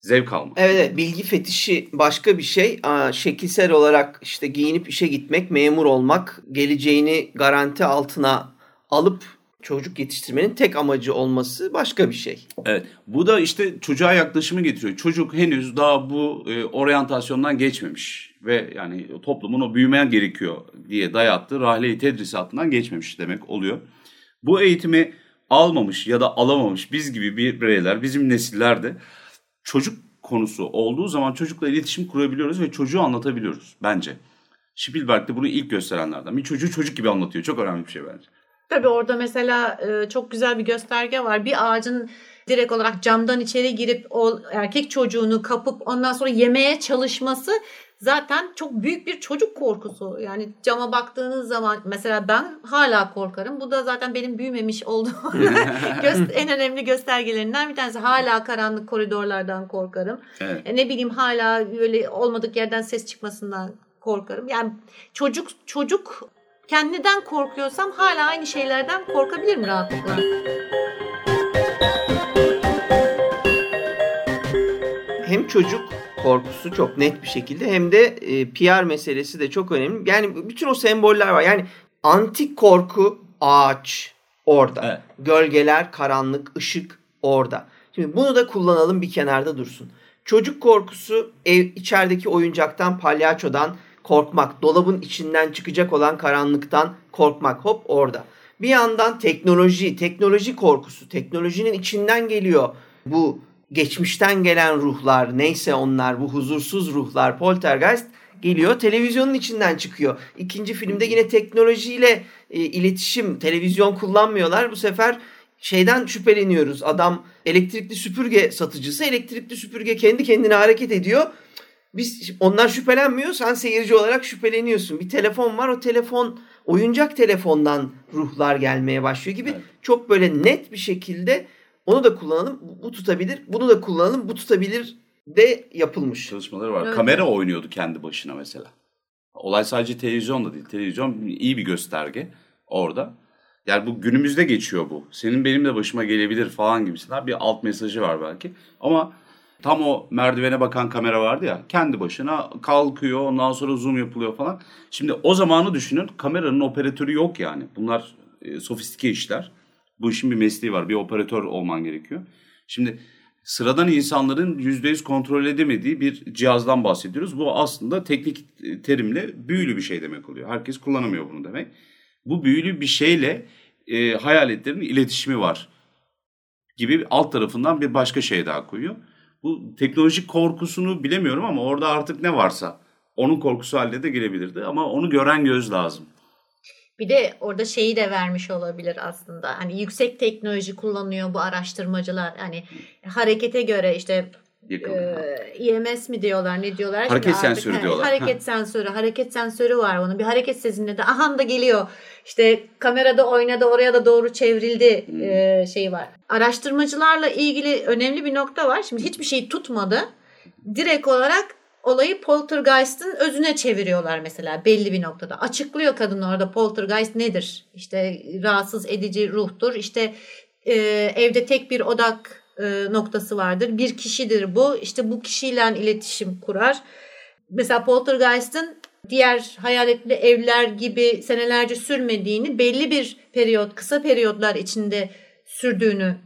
Zevk almak. Evet, bilgi fetişi başka bir şey. Aa, şekilsel olarak işte giyinip işe gitmek, memur olmak, geleceğini garanti altına alıp çocuk yetiştirmenin tek amacı olması başka bir şey. Evet. Bu da işte çocuğa yaklaşımı getiriyor. Çocuk henüz daha bu e, oryantasyondan geçmemiş ve yani toplumun o büyümeyen gerekiyor diye dayattığı rahle-i tedrisatından geçmemiş demek oluyor. Bu eğitimi almamış ya da alamamış biz gibi bir bireyler, bizim nesiller de çocuk konusu olduğu zaman çocukla iletişim kurabiliyoruz ve çocuğu anlatabiliyoruz bence. Spielberg de bunu ilk gösterenlerden. Bir çocuğu çocuk gibi anlatıyor. Çok önemli bir şey bence. Tabii orada mesela e, çok güzel bir gösterge var. Bir ağacın direkt olarak camdan içeri girip o erkek çocuğunu kapıp ondan sonra yemeye çalışması zaten çok büyük bir çocuk korkusu. Yani cama baktığınız zaman mesela ben hala korkarım. Bu da zaten benim büyümemiş olduğum (laughs) en önemli göstergelerinden bir tanesi. Hala karanlık koridorlardan korkarım. Evet. E, ne bileyim hala böyle olmadık yerden ses çıkmasından korkarım. Yani çocuk çocuk kendiden korkuyorsam hala aynı şeylerden korkabilirim rahatlıkla. Hem çocuk korkusu çok net bir şekilde hem de e, PR meselesi de çok önemli. Yani bütün o semboller var. Yani antik korku ağaç orada. Evet. Gölgeler, karanlık, ışık orada. Şimdi bunu da kullanalım bir kenarda dursun. Çocuk korkusu ev içerideki oyuncaktan, palyaçodan korkmak, dolabın içinden çıkacak olan karanlıktan korkmak hop orada. Bir yandan teknoloji, teknoloji korkusu, teknolojinin içinden geliyor bu geçmişten gelen ruhlar, neyse onlar, bu huzursuz ruhlar, poltergeist geliyor, televizyonun içinden çıkıyor. İkinci filmde yine teknolojiyle e, iletişim, televizyon kullanmıyorlar. Bu sefer şeyden şüpheleniyoruz. Adam elektrikli süpürge satıcısı, elektrikli süpürge kendi kendine hareket ediyor. Biz onlar şüphelenmiyor, sen seyirci olarak şüpheleniyorsun. Bir telefon var, o telefon oyuncak telefondan ruhlar gelmeye başlıyor gibi Evet. çok böyle net bir şekilde onu da kullanalım, bu- tutabilir, bunu da kullanalım, bu tutabilir de yapılmış. Çalışmaları var. Evet. Kamera oynuyordu kendi başına mesela. Olay sadece televizyon da değil. Televizyon iyi bir gösterge orada. Yani bu günümüzde geçiyor bu. Senin benim de başıma gelebilir falan gibisinden bir alt mesajı var belki. Ama tam o merdivene bakan kamera vardı ya kendi başına kalkıyor ondan sonra zoom yapılıyor falan. Şimdi o zamanı düşünün kameranın operatörü yok yani. Bunlar e, sofistike işler. Bu işin bir mesleği var. Bir operatör olman gerekiyor. Şimdi sıradan insanların %100 kontrol edemediği bir cihazdan bahsediyoruz. Bu aslında teknik terimle büyülü bir şey demek oluyor. Herkes kullanamıyor bunu demek. Bu büyülü bir şeyle e, hayaletlerin iletişimi var gibi alt tarafından bir başka şey daha koyuyor. Bu teknolojik korkusunu bilemiyorum ama orada artık ne varsa onun korkusu haline de gelebilirdi ama onu gören göz lazım. Bir de orada şeyi de vermiş olabilir aslında. Hani yüksek teknoloji kullanıyor bu araştırmacılar. Hani harekete göre işte e, IMS mi diyorlar ne diyorlar? Hareket Şimdi sensörü artık, diyorlar. Hareket sensörü, hareket sensörü var onun. Bir hareket sesinde de aha da geliyor. İşte kamerada oynadı oraya da doğru çevrildi hmm. e, şeyi var. Araştırmacılarla ilgili önemli bir nokta var. Şimdi hiçbir şey tutmadı. Direkt olarak olayı poltergeist'in özüne çeviriyorlar mesela belli bir noktada. Açıklıyor kadın orada poltergeist nedir? İşte rahatsız edici ruhtur. İşte e, evde tek bir odak e, noktası vardır. Bir kişidir bu. İşte bu kişiyle iletişim kurar. Mesela poltergeist'in diğer hayaletli evler gibi senelerce sürmediğini belli bir periyot, kısa periyotlar içinde sürdüğünü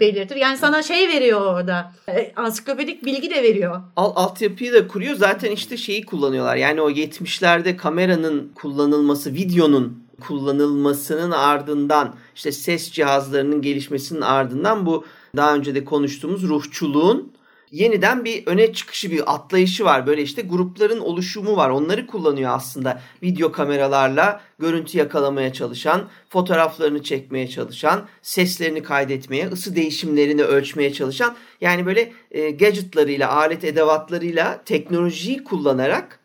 belirtir. Yani sana şey veriyor orada. E, ansiklopedik bilgi de veriyor. Alt, altyapıyı da kuruyor. Zaten işte şeyi kullanıyorlar. Yani o 70'lerde kameranın kullanılması, videonun kullanılmasının ardından işte ses cihazlarının gelişmesinin ardından bu daha önce de konuştuğumuz ruhçuluğun yeniden bir öne çıkışı, bir atlayışı var. Böyle işte grupların oluşumu var. Onları kullanıyor aslında video kameralarla görüntü yakalamaya çalışan, fotoğraflarını çekmeye çalışan, seslerini kaydetmeye, ısı değişimlerini ölçmeye çalışan. Yani böyle e, gadgetlarıyla, alet edevatlarıyla teknolojiyi kullanarak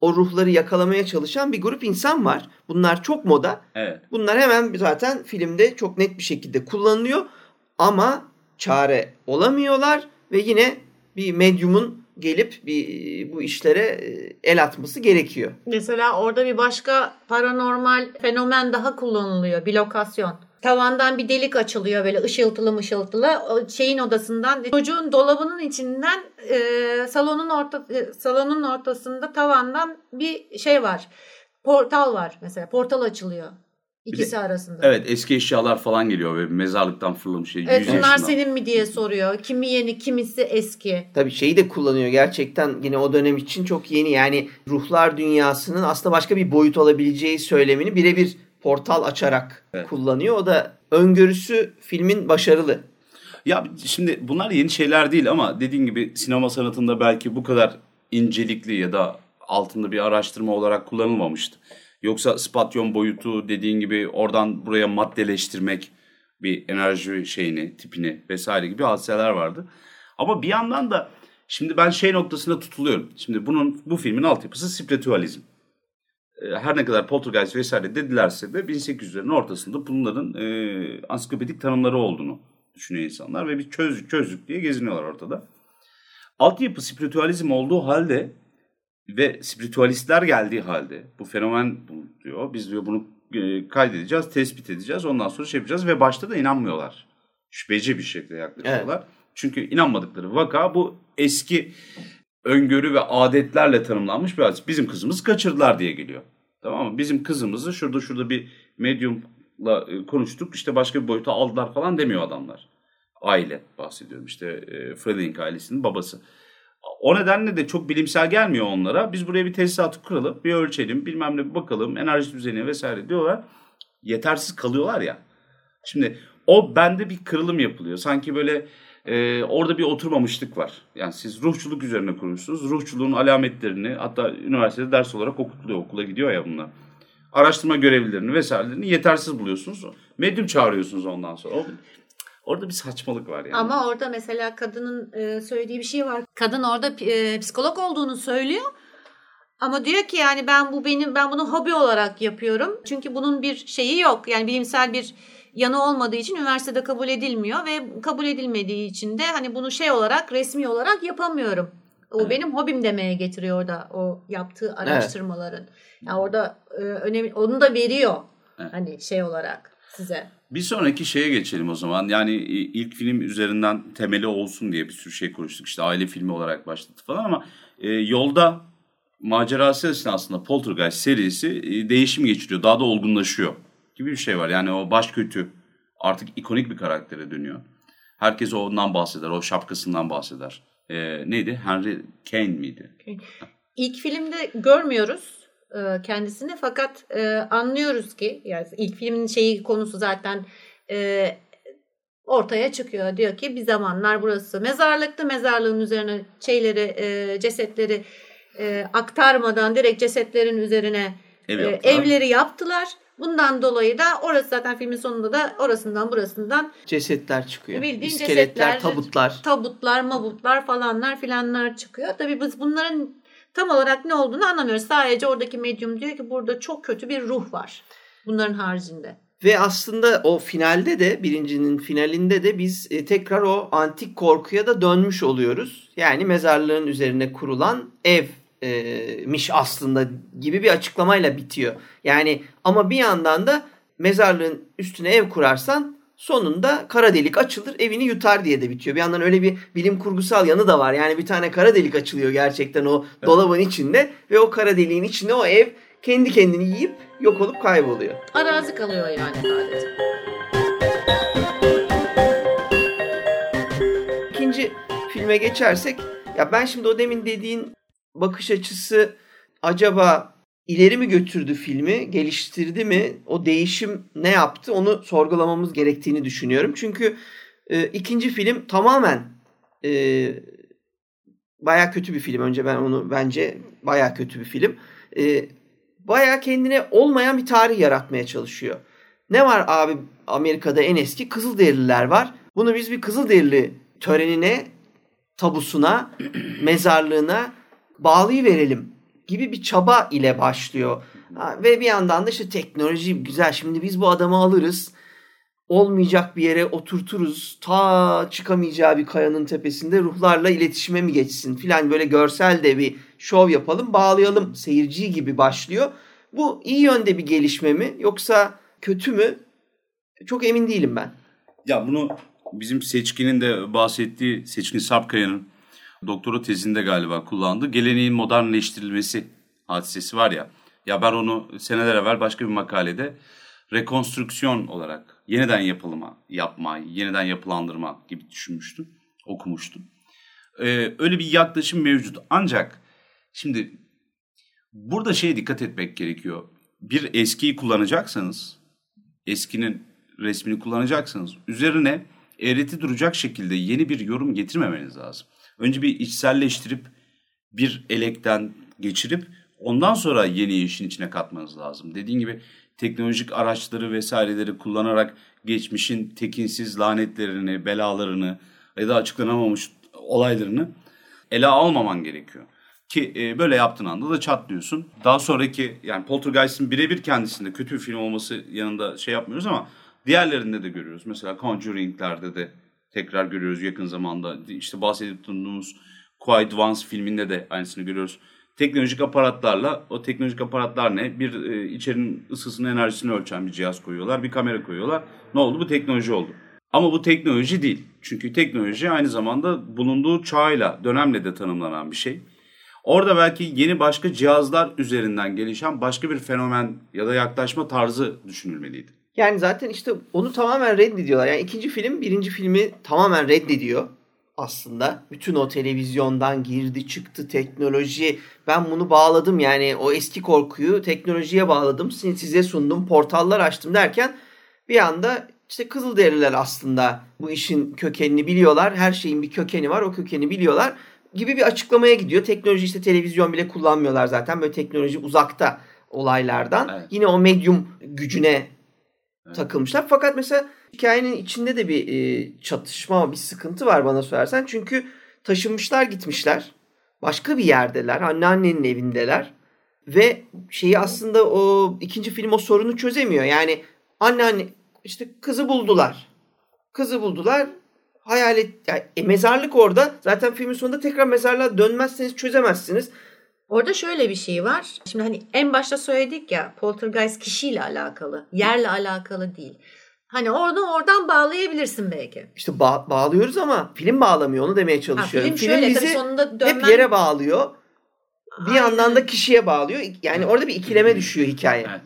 o ruhları yakalamaya çalışan bir grup insan var. Bunlar çok moda. Evet. Bunlar hemen zaten filmde çok net bir şekilde kullanılıyor. Ama çare olamıyorlar ve yine bir medyumun gelip bir bu işlere e, el atması gerekiyor. Mesela orada bir başka paranormal fenomen daha kullanılıyor. Bir lokasyon. Tavandan bir delik açılıyor böyle ışıltılı mışıltılı. O şeyin odasından çocuğun dolabının içinden e, salonun orta e, salonun ortasında tavandan bir şey var. Portal var mesela. Portal açılıyor. İkisi de, arasında. Evet eski eşyalar falan geliyor ve mezarlıktan fırlamış şey. Evet bunlar senin mi diye soruyor. Kimi yeni kimisi eski. Tabii şeyi de kullanıyor gerçekten yine o dönem için çok yeni. Yani ruhlar dünyasının aslında başka bir boyut olabileceği söylemini birebir portal açarak evet. kullanıyor. O da öngörüsü filmin başarılı. Ya şimdi bunlar yeni şeyler değil ama dediğin gibi sinema sanatında belki bu kadar incelikli ya da altında bir araştırma olarak kullanılmamıştı. Yoksa spatyon boyutu dediğin gibi oradan buraya maddeleştirmek bir enerji şeyini, tipini vesaire gibi hadiseler vardı. Ama bir yandan da şimdi ben şey noktasında tutuluyorum. Şimdi bunun bu filmin altyapısı spiritüalizm. Ee, her ne kadar poltergeist vesaire dedilerse de 1800'lerin ortasında bunların e, ansiklopedik tanımları olduğunu düşünüyor insanlar ve bir çöz, çözdük diye geziniyorlar ortada. Altyapı spiritüalizm olduğu halde ve spiritüalistler geldiği halde bu fenomen diyor. Biz diyor bunu e, kaydedeceğiz, tespit edeceğiz. Ondan sonra şey yapacağız ve başta da inanmıyorlar. Şüpheci bir şekilde yaklaşıyorlar. Evet. Çünkü inanmadıkları vaka bu eski öngörü ve adetlerle tanımlanmış bir hadis. Bizim kızımız kaçırdılar diye geliyor. Tamam mı? Bizim kızımızı şurada şurada bir medyumla e, konuştuk. İşte başka bir boyuta aldılar falan demiyor adamlar. Aile bahsediyorum. İşte e, Fredink ailesinin babası. O nedenle de çok bilimsel gelmiyor onlara. Biz buraya bir tesisatı kuralım, bir ölçelim, bilmem ne bakalım, enerji düzeni vesaire diyorlar. Yetersiz kalıyorlar ya. Şimdi o bende bir kırılım yapılıyor. Sanki böyle e, orada bir oturmamışlık var. Yani siz ruhçuluk üzerine kurmuşsunuz. Ruhçuluğun alametlerini hatta üniversitede ders olarak okutuluyor. Okula gidiyor ya bunlar. Araştırma görevlilerini vesairelerini yetersiz buluyorsunuz. Medyum çağırıyorsunuz ondan sonra. O Orada bir saçmalık var yani. Ama orada mesela kadının e, söylediği bir şey var. Kadın orada e, psikolog olduğunu söylüyor. Ama diyor ki yani ben bu benim ben bunu hobi olarak yapıyorum. Çünkü bunun bir şeyi yok. Yani bilimsel bir yanı olmadığı için üniversitede kabul edilmiyor ve kabul edilmediği için de hani bunu şey olarak resmi olarak yapamıyorum. O evet. benim hobim demeye getiriyor orada o yaptığı araştırmaların. Evet. Yani orada e, önemli onu da veriyor. Evet. Hani şey olarak size. Bir sonraki şeye geçelim o zaman. Yani ilk film üzerinden temeli olsun diye bir sürü şey konuştuk. İşte aile filmi olarak başladı falan ama e, yolda macerası esnasında Poltergeist serisi e, değişim geçiriyor. Daha da olgunlaşıyor gibi bir şey var. Yani o baş kötü artık ikonik bir karaktere dönüyor. Herkes ondan bahseder, o şapkasından bahseder. Ee, neydi? Henry Kane miydi? İlk filmde görmüyoruz e, kendisini fakat e, anlıyoruz ki yani ilk filmin şeyi konusu zaten e, ortaya çıkıyor. Diyor ki bir zamanlar burası mezarlıktı. Mezarlığın üzerine şeyleri, e, cesetleri e, aktarmadan direkt cesetlerin üzerine Ev e, yaptılar. evleri yaptılar. Bundan dolayı da orası zaten filmin sonunda da orasından burasından Cesetler çıkıyor. Bildiğin İskeletler, cesetler, tabutlar. tabutlar, mabutlar falanlar filanlar çıkıyor. Tabii biz bunların tam olarak ne olduğunu anlamıyoruz. Sadece oradaki medyum diyor ki burada çok kötü bir ruh var. Bunların haricinde. Ve aslında o finalde de birincinin finalinde de biz e, tekrar o antik korkuya da dönmüş oluyoruz. Yani mezarlığın üzerine kurulan evmiş aslında gibi bir açıklamayla bitiyor. Yani ama bir yandan da mezarlığın üstüne ev kurarsan sonunda kara delik açılır evini yutar diye de bitiyor. Bir yandan öyle bir bilim kurgusal yanı da var. Yani bir tane kara delik açılıyor gerçekten o dolabın içinde ve o kara deliğin içinde o ev kendi kendini yiyip yok olup kayboluyor. Arazi kalıyor yani sadece. İkinci filme geçersek ya ben şimdi o demin dediğin bakış açısı acaba ileri mi götürdü filmi, geliştirdi mi, o değişim ne yaptı onu sorgulamamız gerektiğini düşünüyorum. Çünkü e, ikinci film tamamen e, baya kötü bir film. Önce ben onu bence baya kötü bir film. E, baya kendine olmayan bir tarih yaratmaya çalışıyor. Ne var abi Amerika'da en eski Kızılderililer var. Bunu biz bir Kızılderili törenine, tabusuna, (clears throat) mezarlığına bağlayıverelim gibi bir çaba ile başlıyor. Ve bir yandan da işte teknoloji güzel. Şimdi biz bu adamı alırız. Olmayacak bir yere oturturuz. Ta çıkamayacağı bir kayanın tepesinde ruhlarla iletişime mi geçsin filan böyle görsel de bir şov yapalım, bağlayalım seyirciyi gibi başlıyor. Bu iyi yönde bir gelişme mi yoksa kötü mü? Çok emin değilim ben. Ya bunu bizim Seçkin'in de bahsettiği Seçkin Sarpkaya'nın doktora tezinde galiba kullandı. Geleneğin modernleştirilmesi hadisesi var ya. Ya ben onu seneler evvel başka bir makalede rekonstrüksiyon olarak yeniden yapılıma, yapma, yeniden yapılandırma gibi düşünmüştüm, okumuştum. Ee, öyle bir yaklaşım mevcut. Ancak şimdi burada şeye dikkat etmek gerekiyor. Bir eskiyi kullanacaksanız, eskinin resmini kullanacaksanız üzerine eğreti duracak şekilde yeni bir yorum getirmemeniz lazım. Önce bir içselleştirip bir elekten geçirip ondan sonra yeni işin içine katmanız lazım. Dediğin gibi teknolojik araçları vesaireleri kullanarak geçmişin tekinsiz lanetlerini, belalarını ya da açıklanamamış olaylarını ele almaman gerekiyor. Ki e, böyle yaptığın anda da çatlıyorsun. Daha sonraki yani Poltergeist'in birebir kendisinde kötü bir film olması yanında şey yapmıyoruz ama diğerlerinde de görüyoruz. Mesela Conjuring'lerde de tekrar görüyoruz yakın zamanda. İşte bahsedip durduğumuz Quiet Ones filminde de aynısını görüyoruz. Teknolojik aparatlarla, o teknolojik aparatlar ne? Bir e, içerinin ısısını, enerjisini ölçen bir cihaz koyuyorlar, bir kamera koyuyorlar. Ne oldu? Bu teknoloji oldu. Ama bu teknoloji değil. Çünkü teknoloji aynı zamanda bulunduğu çağıyla, dönemle de tanımlanan bir şey. Orada belki yeni başka cihazlar üzerinden gelişen başka bir fenomen ya da yaklaşma tarzı düşünülmeliydi. Yani zaten işte onu tamamen reddediyorlar. Yani ikinci film birinci filmi tamamen reddediyor aslında. Bütün o televizyondan girdi çıktı teknoloji. Ben bunu bağladım yani o eski korkuyu teknolojiye bağladım. Size sundum portallar açtım derken bir anda işte Kızılderililer aslında bu işin kökenini biliyorlar. Her şeyin bir kökeni var o kökeni biliyorlar gibi bir açıklamaya gidiyor. Teknoloji işte televizyon bile kullanmıyorlar zaten. Böyle teknoloji uzakta olaylardan. Evet. Yine o medyum gücüne takılmışlar. Fakat mesela hikayenin içinde de bir e, çatışma, bir sıkıntı var bana sorarsan. Çünkü taşınmışlar gitmişler. Başka bir yerdeler. Anneannenin evindeler. Ve şeyi aslında o ikinci film o sorunu çözemiyor. Yani anneanne işte kızı buldular. Kızı buldular. Hayalet yani, e, mezarlık orada. Zaten filmin sonunda tekrar mezarlığa dönmezseniz çözemezsiniz. Orada şöyle bir şey var. Şimdi hani en başta söyledik ya poltergeist kişiyle alakalı, yerle alakalı değil. Hani onu oradan bağlayabilirsin belki. İşte ba- bağlıyoruz ama film bağlamıyor onu demeye çalışıyorum. film şöyle, bizi tabii sonunda hep dönmen- yere bağlıyor. Bir Aynen. yandan da kişiye bağlıyor. Yani orada bir ikileme düşüyor hikaye. Evet.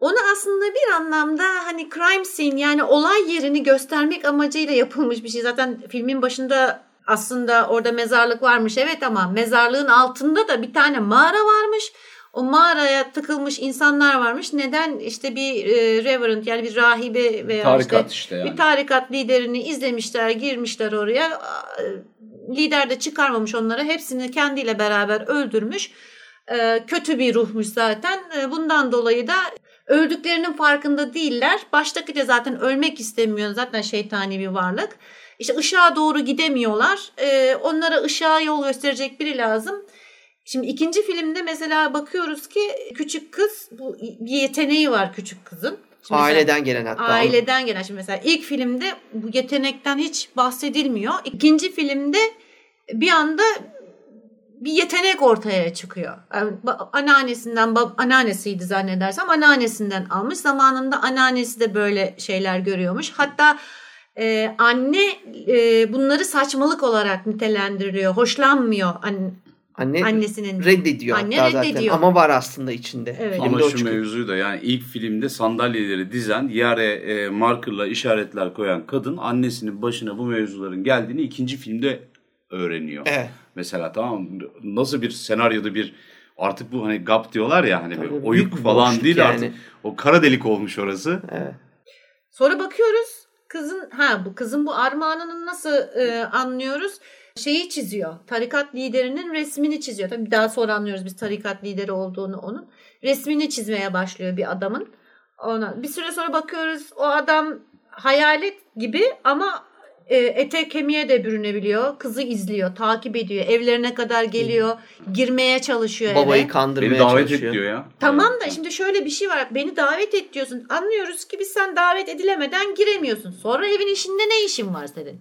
Onu aslında bir anlamda hani crime scene yani olay yerini göstermek amacıyla yapılmış bir şey. Zaten filmin başında aslında orada mezarlık varmış evet ama mezarlığın altında da bir tane mağara varmış. O mağaraya tıkılmış insanlar varmış. Neden? işte bir e, reverend yani bir rahibe veya tarikat işte, işte yani. bir tarikat liderini izlemişler, girmişler oraya. Lider de çıkarmamış onları. Hepsini kendiyle beraber öldürmüş. E, kötü bir ruhmuş zaten. E, bundan dolayı da öldüklerinin farkında değiller. Baştaki de zaten ölmek istemiyor. Zaten şeytani bir varlık. İşte ışığa doğru gidemiyorlar. E, onlara ışığa yol gösterecek biri lazım. Şimdi ikinci filmde mesela bakıyoruz ki küçük kız bu bir yeteneği var küçük kızın. Şimdi mesela- Aileden gelen hatta. Aileden gelen. Şimdi mesela ilk filmde bu yetenekten hiç bahsedilmiyor. İkinci filmde bir anda bir yetenek ortaya çıkıyor. Yani anneannesinden, anneannesiydi zannedersem anneannesinden almış. Zamanında anneannesi de böyle şeyler görüyormuş. Hatta e, anne e, bunları saçmalık olarak nitelendiriyor. Hoşlanmıyor an- Anne annesinin. reddediyor Anne hatta zaten. reddediyor. Ama var aslında içinde. Evet. Filmde Ama şu mevzuyu da yani ilk filmde sandalyeleri dizen yere e, markerla işaretler koyan kadın annesinin başına bu mevzuların geldiğini ikinci filmde öğreniyor. Evet. Mesela tamam nasıl bir senaryoda bir artık bu hani gap diyorlar ya hani bir Tabii, büyük oyuk bir falan değil yani. artık. O kara delik olmuş orası. Evet. Sonra bakıyoruz kızın ha bu kızın bu armağanını nasıl e, anlıyoruz? Şeyi çiziyor. Tarikat liderinin resmini çiziyor. Tabii daha sonra anlıyoruz biz tarikat lideri olduğunu onun. Resmini çizmeye başlıyor bir adamın. Ona bir süre sonra bakıyoruz o adam hayalet gibi ama e, ete kemiğe de bürünebiliyor. Kızı izliyor, takip ediyor. Evlerine kadar geliyor, girmeye çalışıyor Babayı eve. kandırmaya Beni davet çalışıyor. et diyor ya. Tamam da şimdi şöyle bir şey var. Beni davet et diyorsun. Anlıyoruz ki biz sen davet edilemeden giremiyorsun. Sonra evin işinde ne işin var senin?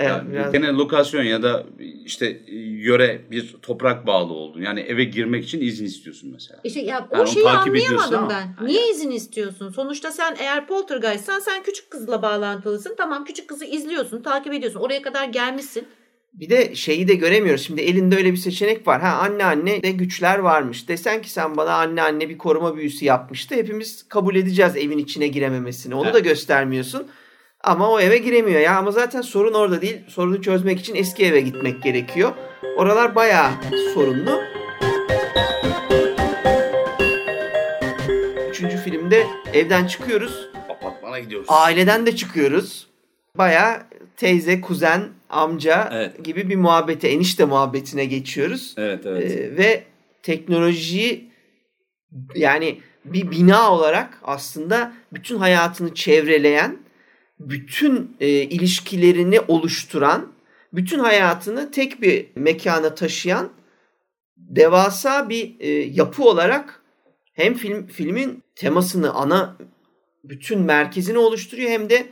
Evet, Yani biraz- Gene lokasyon ya da işte yöre bir toprak bağlı oldun. Yani eve girmek için izin istiyorsun mesela. İşte ya o Yani onu şeyi anlayamadım ama- ben. Niye izin istiyorsun? Sonuçta sen eğer poltergeistsan sen küçük kızla bağlantılısın. Tamam küçük kızı izliyorsun, takip ediyorsun. Oraya kadar gelmişsin. Bir de şeyi de göremiyoruz. Şimdi elinde öyle bir seçenek var. Ha anne anne de güçler varmış. Desen ki sen bana anne anne bir koruma büyüsü yapmıştı. Hepimiz kabul edeceğiz evin içine girememesini. Onu Evet. da göstermiyorsun. Ama o eve giremiyor ya. Ama zaten sorun orada değil. Sorunu çözmek için eski eve gitmek gerekiyor. Oralar bayağı sorunlu. Üçüncü filmde evden çıkıyoruz. Apartmana gidiyoruz. Aileden de çıkıyoruz. Baya teyze, kuzen, amca Evet. gibi bir muhabbete, enişte muhabbetine geçiyoruz. Evet evet. Ee, ve teknolojiyi yani bir bina olarak aslında bütün hayatını çevreleyen, bütün e, ilişkilerini oluşturan, bütün hayatını tek bir mekana taşıyan devasa bir e, yapı olarak hem film filmin temasını ana bütün merkezini oluşturuyor hem de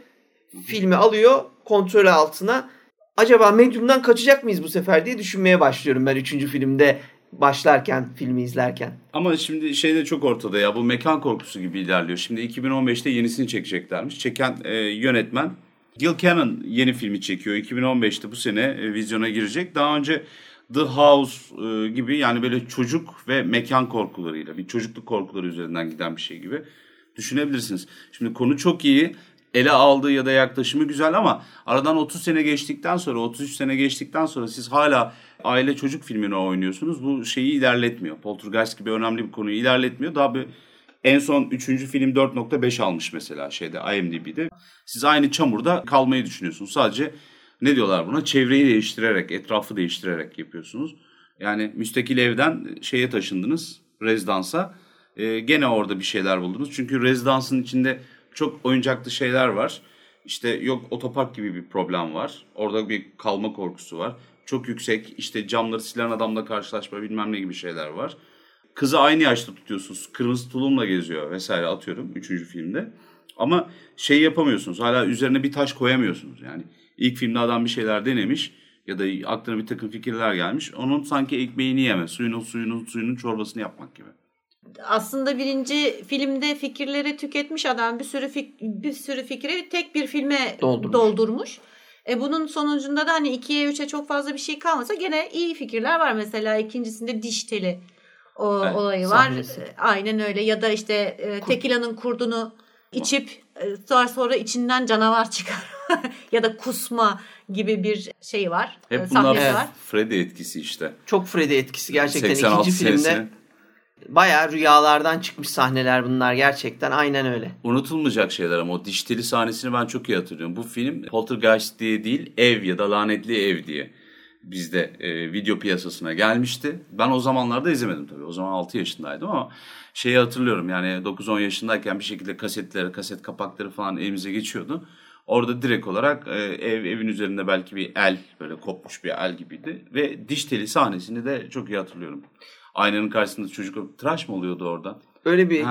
filmi alıyor kontrol altına. Acaba medyumdan kaçacak mıyız bu sefer diye düşünmeye başlıyorum ben üçüncü filmde başlarken filmi izlerken. Ama şimdi şey de çok ortada ya bu mekan korkusu gibi ilerliyor. Şimdi 2015'te yenisini çekeceklermiş. Çeken e, yönetmen Gil Cannon yeni filmi çekiyor. 2015'te bu sene e, vizyona girecek. Daha önce The House e, gibi yani böyle çocuk ve mekan korkularıyla bir çocukluk korkuları üzerinden giden bir şey gibi düşünebilirsiniz. Şimdi konu çok iyi. Ele aldığı ya da yaklaşımı güzel ama aradan 30 sene geçtikten sonra 33 sene geçtikten sonra siz hala aile çocuk filmini oynuyorsunuz. Bu şeyi ilerletmiyor. Poltergeist gibi önemli bir konuyu ilerletmiyor. Daha bir en son 3. film 4.5 almış mesela şeyde IMDb'de. Siz aynı çamurda kalmayı düşünüyorsunuz. Sadece ne diyorlar buna? Çevreyi değiştirerek, etrafı değiştirerek yapıyorsunuz. Yani müstakil evden şeye taşındınız, rezidansa. Ee, gene orada bir şeyler buldunuz. Çünkü rezidansın içinde çok oyuncaklı şeyler var. İşte yok otopark gibi bir problem var. Orada bir kalma korkusu var. Çok yüksek işte camları silen adamla karşılaşma bilmem ne gibi şeyler var. Kızı aynı yaşta tutuyorsunuz. Kırmızı tulumla geziyor vesaire atıyorum 3. filmde. Ama şey yapamıyorsunuz. Hala üzerine bir taş koyamıyorsunuz. Yani ilk filmde adam bir şeyler denemiş ya da aklına bir takım fikirler gelmiş. Onun sanki ekmeğini yeme, suyunun suyunun suyunun çorbasını yapmak gibi. Aslında birinci filmde fikirleri tüketmiş adam bir sürü fik- bir sürü fikri tek bir filme Doldurmuş. doldurmuş. E bunun sonucunda da hani 2'ye 3'e çok fazla bir şey kalmasa gene iyi fikirler var. Mesela ikincisinde diş teli o Evet, olayı var. sahnesi. E, Aynen öyle ya da işte e, tekilanın kurdunu içip e, sonra sonra içinden canavar (laughs) çıkar ya da kusma gibi bir şey var. e, Hep bunlar sahnesi var. Freddy etkisi işte. Çok Freddy etkisi gerçekten 86 ikinci filmde. senesinin Bayağı rüyalardan çıkmış sahneler bunlar gerçekten aynen öyle. unutulmayacak şeyler ama o diş teli sahnesini ben çok iyi hatırlıyorum. Bu film Poltergeist diye değil Ev ya da Lanetli Ev diye bizde e, video piyasasına gelmişti. Ben o zamanlarda izlemedim tabii. O zaman 6 yaşındaydım ama şeyi hatırlıyorum yani 9-10 yaşındayken bir şekilde kasetleri, kaset kapakları falan elimize geçiyordu. Orada direkt olarak e, ev evin üzerinde belki bir el böyle kopmuş bir el gibiydi ve diş teli sahnesini de çok iyi hatırlıyorum. Aynanın karşısında çocuk tıraş mı oluyordu orada? Öyle bir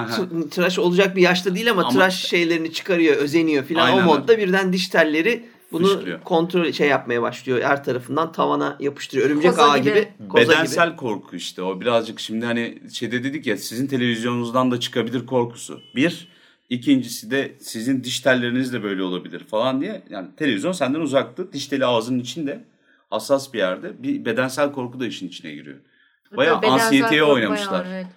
tıraş olacak bir yaşta değil ama, Ama- tıraş şeylerini çıkarıyor, özeniyor filan. O modda birden diş telleri bunu Fışkırıyor. kontrol şey yapmaya başlıyor. Her tarafından tavana yapıştırıyor. Örümcek Koza ağı gibi. gibi. koza Bedensel gibi. korku işte o birazcık şimdi hani şeyde dedik ya sizin televizyonunuzdan da çıkabilir korkusu. Bir, ikincisi de sizin diş telleriniz de böyle olabilir falan diye. Yani televizyon senden uzaktı. Diş teli ağzının içinde hassas bir yerde bir bedensel korku da işin içine giriyor. Bayağı Bedensel ansiyeteye oynamışlar. bayağı, evet.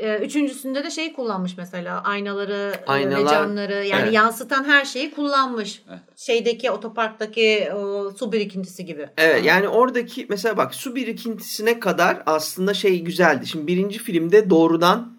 Ee, Üçüncüsünde de şey kullanmış mesela aynaları e, Aynalar, ve camları yani evet. yansıtan her şeyi kullanmış. Evet. Şeydeki otoparktaki o, su birikintisi gibi. Evet yani oradaki mesela bak su birikintisine kadar aslında şey güzeldi. Şimdi birinci filmde doğrudan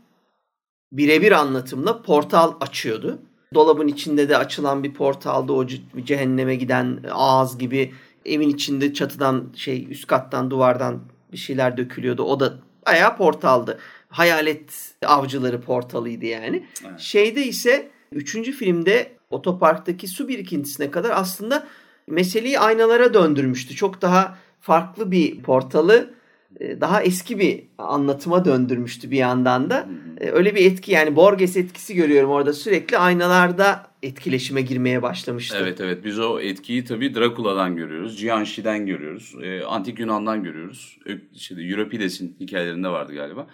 birebir anlatımla portal açıyordu. Dolabın içinde de açılan bir portalda o ce- cehenneme giden ağız gibi evin içinde çatıdan şey üst kattan duvardan bir şeyler dökülüyordu. O da bayağı portaldı. Hayalet avcıları portalıydı yani. Evet. Şeyde ise üçüncü filmde otoparktaki su birikintisine kadar aslında meseleyi aynalara döndürmüştü. Çok daha farklı bir portalı daha eski bir anlatıma döndürmüştü bir yandan da. E, Öyle bir etki yani Borges etkisi görüyorum orada sürekli aynalarda etkileşime girmeye başlamıştı. Evet evet biz o etkiyi tabii Drakula'dan görüyoruz. Givenchy'den görüyoruz. e, Antik Yunan'dan görüyoruz. Şeyde, Euripides'in hikayelerinde vardı galiba.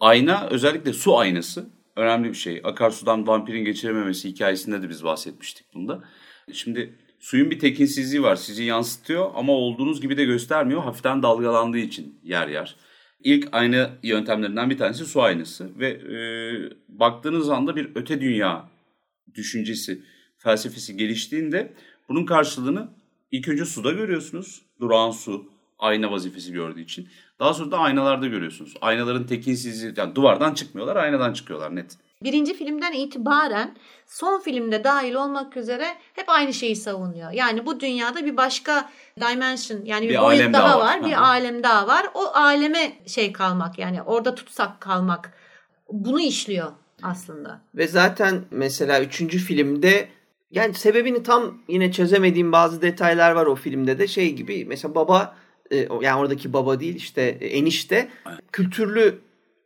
Ayna özellikle su aynası önemli bir şey. Akarsudan vampirin geçirememesi hikayesinde de biz bahsetmiştik bunda. Şimdi suyun bir tekinsizliği var. Sizi yansıtıyor ama olduğunuz gibi de göstermiyor. Hafiften dalgalandığı için yer yer. İlk ayna yöntemlerinden bir tanesi su aynası ve e, baktığınız anda bir öte dünya düşüncesi, felsefesi geliştiğinde bunun karşılığını ilk önce suda görüyorsunuz. Durağan su, ayna vazifesi gördüğü için. Daha sonra da aynalarda görüyorsunuz. Aynaların tekinsizliği, yani duvardan çıkmıyorlar, aynadan çıkıyorlar net. Birinci filmden itibaren son filmde dahil olmak üzere hep aynı şeyi savunuyor. Yani bu dünyada bir başka dimension yani bir, Bir boyut alem daha daha var, var. bir alem daha var. O aleme şey kalmak yani orada tutsak kalmak. Bunu işliyor aslında. Ve zaten mesela üçüncü filmde yani sebebini tam yine çözemediğim bazı detaylar var o filmde de şey gibi mesela baba e, yani oradaki baba değil işte e, enişte kültürlü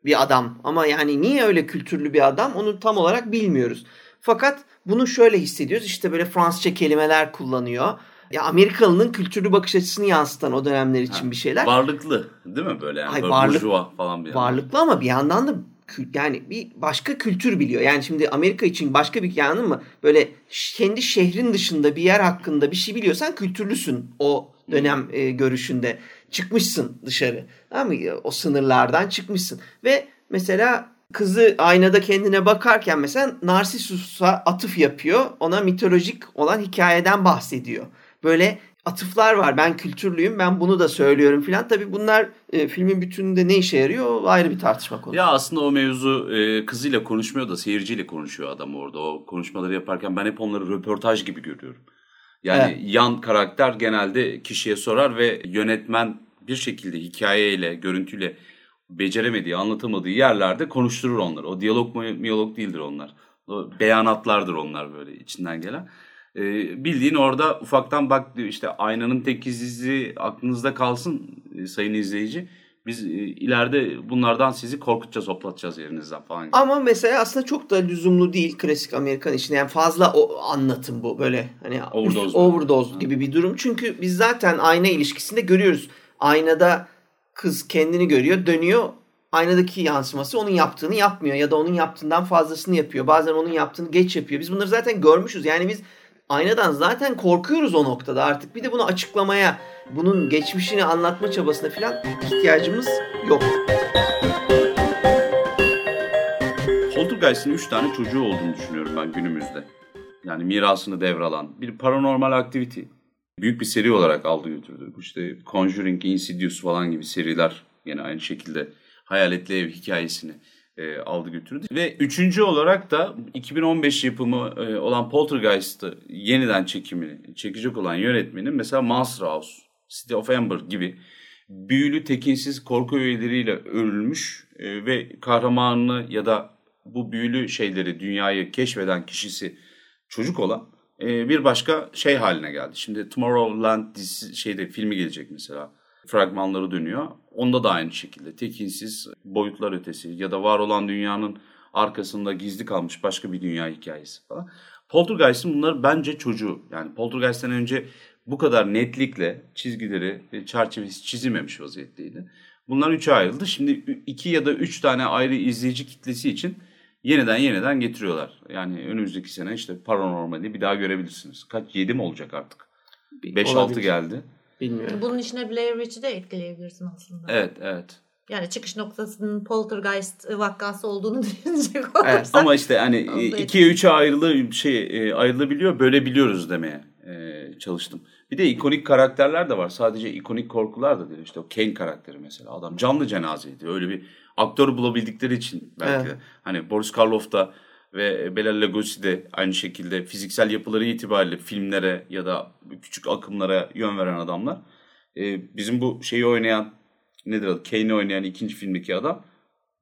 bir adam ama yani niye öyle kültürlü bir adam onu tam olarak bilmiyoruz. Fakat bunu şöyle hissediyoruz işte böyle Fransızca kelimeler kullanıyor. Ya Amerikalı'nın kültürlü bakış açısını yansıtan o dönemler için bir şeyler. Varlıklı değil mi böyle yani? Ay, Böyle varlık- falan bir yandan. varlıklı ama bir yandan da yani bir başka kültür biliyor. Yani şimdi Amerika için başka bir yanı mı? Böyle kendi şehrin dışında bir yer hakkında bir şey biliyorsan kültürlüsün o dönem e, görüşünde. Çıkmışsın dışarı. Tamam mı? O sınırlardan çıkmışsın. Ve mesela kızı aynada kendine bakarken mesela Narsisus'a atıf yapıyor. Ona mitolojik olan hikayeden bahsediyor. Böyle atıflar var. Ben kültürlüyüm, ben bunu da söylüyorum filan. Tabii bunlar e, filmin bütününde ne işe yarıyor o ayrı bir tartışma konusu. Ya aslında o mevzu e, kızıyla konuşmuyor da seyirciyle konuşuyor adam orada. O konuşmaları yaparken ben hep onları röportaj gibi görüyorum. Yani Evet. yan karakter genelde kişiye sorar ve yönetmen bir şekilde hikayeyle, görüntüyle beceremediği, anlatamadığı yerlerde konuşturur onları. O diyalog mu, miyolog değildir onlar. O beyanatlardır onlar böyle içinden gelen. E, bildiğin orada ufaktan bak diyor işte aynanın tek izlisi aklınızda kalsın e, sayın izleyici. Biz e, ileride bunlardan sizi korkutacağız, hoplatacağız yerinizden falan. gibi. Ama mesela aslında çok da lüzumlu değil klasik Amerikan işinde. Yani fazla o anlatım bu böyle hani Overdose üst- overdose gibi bir durum. Çünkü biz zaten ayna ilişkisinde görüyoruz. Aynada kız kendini görüyor, dönüyor. Aynadaki yansıması onun yaptığını yapmıyor ya da onun yaptığından fazlasını yapıyor. Bazen onun yaptığını geç yapıyor. Biz bunları zaten görmüşüz. Yani biz aynadan zaten korkuyoruz o noktada artık. Bir de bunu açıklamaya, bunun geçmişini anlatma çabasına falan ihtiyacımız yok. Poltergeist'in 3 tane çocuğu olduğunu düşünüyorum ben günümüzde. Yani mirasını devralan bir paranormal activity. Büyük bir seri olarak aldı götürdü. İşte Conjuring, Insidious falan gibi seriler yine aynı şekilde hayaletli ev hikayesini e, aldı götürdü. Ve üçüncü olarak da 2015 yapımı e, olan Poltergeist'ı yeniden çekimini çekecek olan yönetmenin mesela Monster House, City of Ember gibi büyülü tekinsiz korku öğeleriyle örülmüş e, ve kahramanını ya da bu büyülü şeyleri dünyayı keşfeden kişisi çocuk olan e, bir başka şey haline geldi. Şimdi Tomorrowland dizisi şeyde filmi gelecek mesela. Fragmanları dönüyor. Onda da aynı şekilde tekinsiz boyutlar ötesi ya da var olan dünyanın arkasında gizli kalmış başka bir dünya hikayesi falan. Poltergeist'in bunlar bence çocuğu. Yani Poltergeist'ten önce bu kadar netlikle çizgileri ve çerçevesi çizilmemiş vaziyetteydi. Bunlar üçe ayrıldı. Şimdi iki ya da üç tane ayrı izleyici kitlesi için yeniden yeniden getiriyorlar. Yani önümüzdeki sene işte Paranormal'i bir daha görebilirsiniz. Kaç? Yedi mi olacak artık? Beş altı geldi. Bilmiyorum. Bunun içine Blair Witch'i de ekleyebilirsin aslında. Evet, evet. Yani çıkış noktasının poltergeist vakası olduğunu (laughs) düşünecek olursak. Evet, ama işte hani ikiye üçe ayrılı şey e, ayrılabiliyor, bölebiliyoruz demeye e, çalıştım. Bir de ikonik karakterler de var. Sadece ikonik korkular da değil. İşte o Kane karakteri mesela. Adam canlı cenazeydi. Öyle bir aktör bulabildikleri için belki evet. Hani Boris Karloff da ve Bela Lugosi de aynı şekilde fiziksel yapıları itibariyle filmlere ya da küçük akımlara yön veren adamlar. Ee, bizim bu şeyi oynayan nedir adı? Kane'i oynayan ikinci filmdeki adam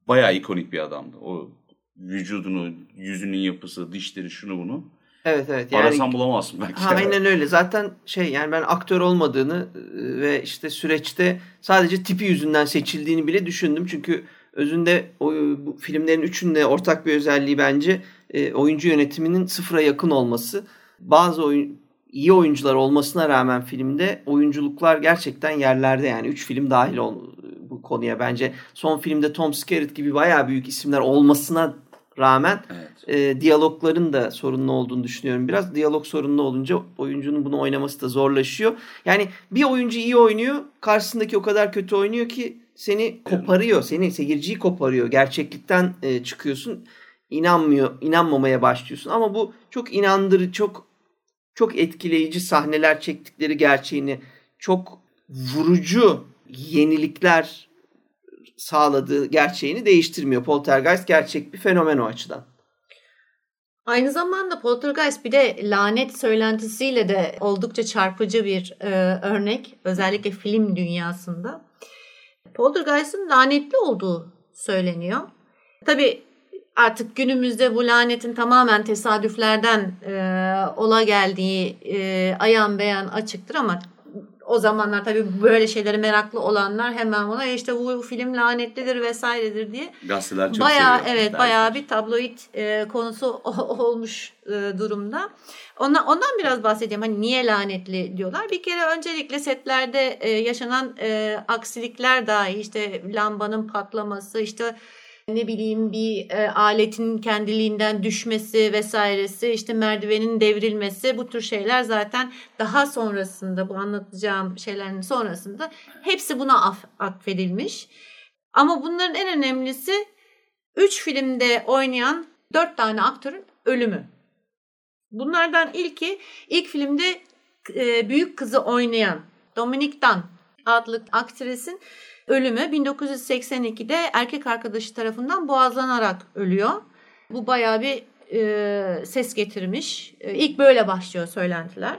bayağı ikonik bir adamdı. O vücudunu, yüzünün yapısı, dişleri şunu bunu. Evet evet. Yani, Arasan bulamazsın belki. Ha, aynen öyle. Zaten şey yani ben aktör olmadığını e, ve işte süreçte sadece tipi yüzünden seçildiğini bile düşündüm. Çünkü özünde o, bu filmlerin üçünde ortak bir özelliği bence e, oyuncu yönetiminin sıfıra yakın olması. Bazı oyun, iyi oyuncular olmasına rağmen filmde oyunculuklar gerçekten yerlerde yani üç film dahil ol, bu konuya bence. Son filmde Tom Skerritt gibi bayağı büyük isimler olmasına rağmen evet. e, diyalogların da sorunlu olduğunu düşünüyorum. Biraz diyalog sorunlu olunca oyuncunun bunu oynaması da zorlaşıyor. Yani bir oyuncu iyi oynuyor, karşısındaki o kadar kötü oynuyor ki seni koparıyor, seni seyirciyi koparıyor. Gerçeklikten e, çıkıyorsun, inanmıyor, inanmamaya başlıyorsun. Ama bu çok inandırıcı, çok çok etkileyici sahneler çektikleri gerçeğini, çok vurucu yenilikler sağladığı gerçeğini değiştirmiyor. Poltergeist gerçek bir fenomen o açıdan. Aynı zamanda Poltergeist bir de lanet söylentisiyle de oldukça çarpıcı bir e, örnek. Özellikle film dünyasında. Poltergeist'in lanetli olduğu söyleniyor. Tabi artık günümüzde bu lanetin tamamen tesadüflerden e, ola geldiği e, ayan beyan açıktır ama o zamanlar tabii böyle şeylere meraklı olanlar hemen ona işte bu film lanetlidir vesairedir diye. Gazeteler çok bayağı, seviyor. Evet bayağı bir tabloid e, konusu olmuş e, durumda. Ondan, ondan biraz bahsedeyim. Hani niye lanetli diyorlar. Bir kere öncelikle setlerde e, yaşanan e, aksilikler dahi işte lambanın patlaması işte ne bileyim bir e, aletin kendiliğinden düşmesi vesairesi işte merdivenin devrilmesi bu tür şeyler zaten daha sonrasında bu anlatacağım şeylerin sonrasında hepsi buna af, atfedilmiş. Ama bunların en önemlisi 3 filmde oynayan 4 tane aktörün ölümü. Bunlardan ilki ilk filmde e, büyük kızı oynayan Dominic Dunn adlı aktrisin ölümü 1982'de erkek arkadaşı tarafından boğazlanarak ölüyor. Bu bayağı bir e, ses getirmiş. E, ilk böyle başlıyor söylentiler.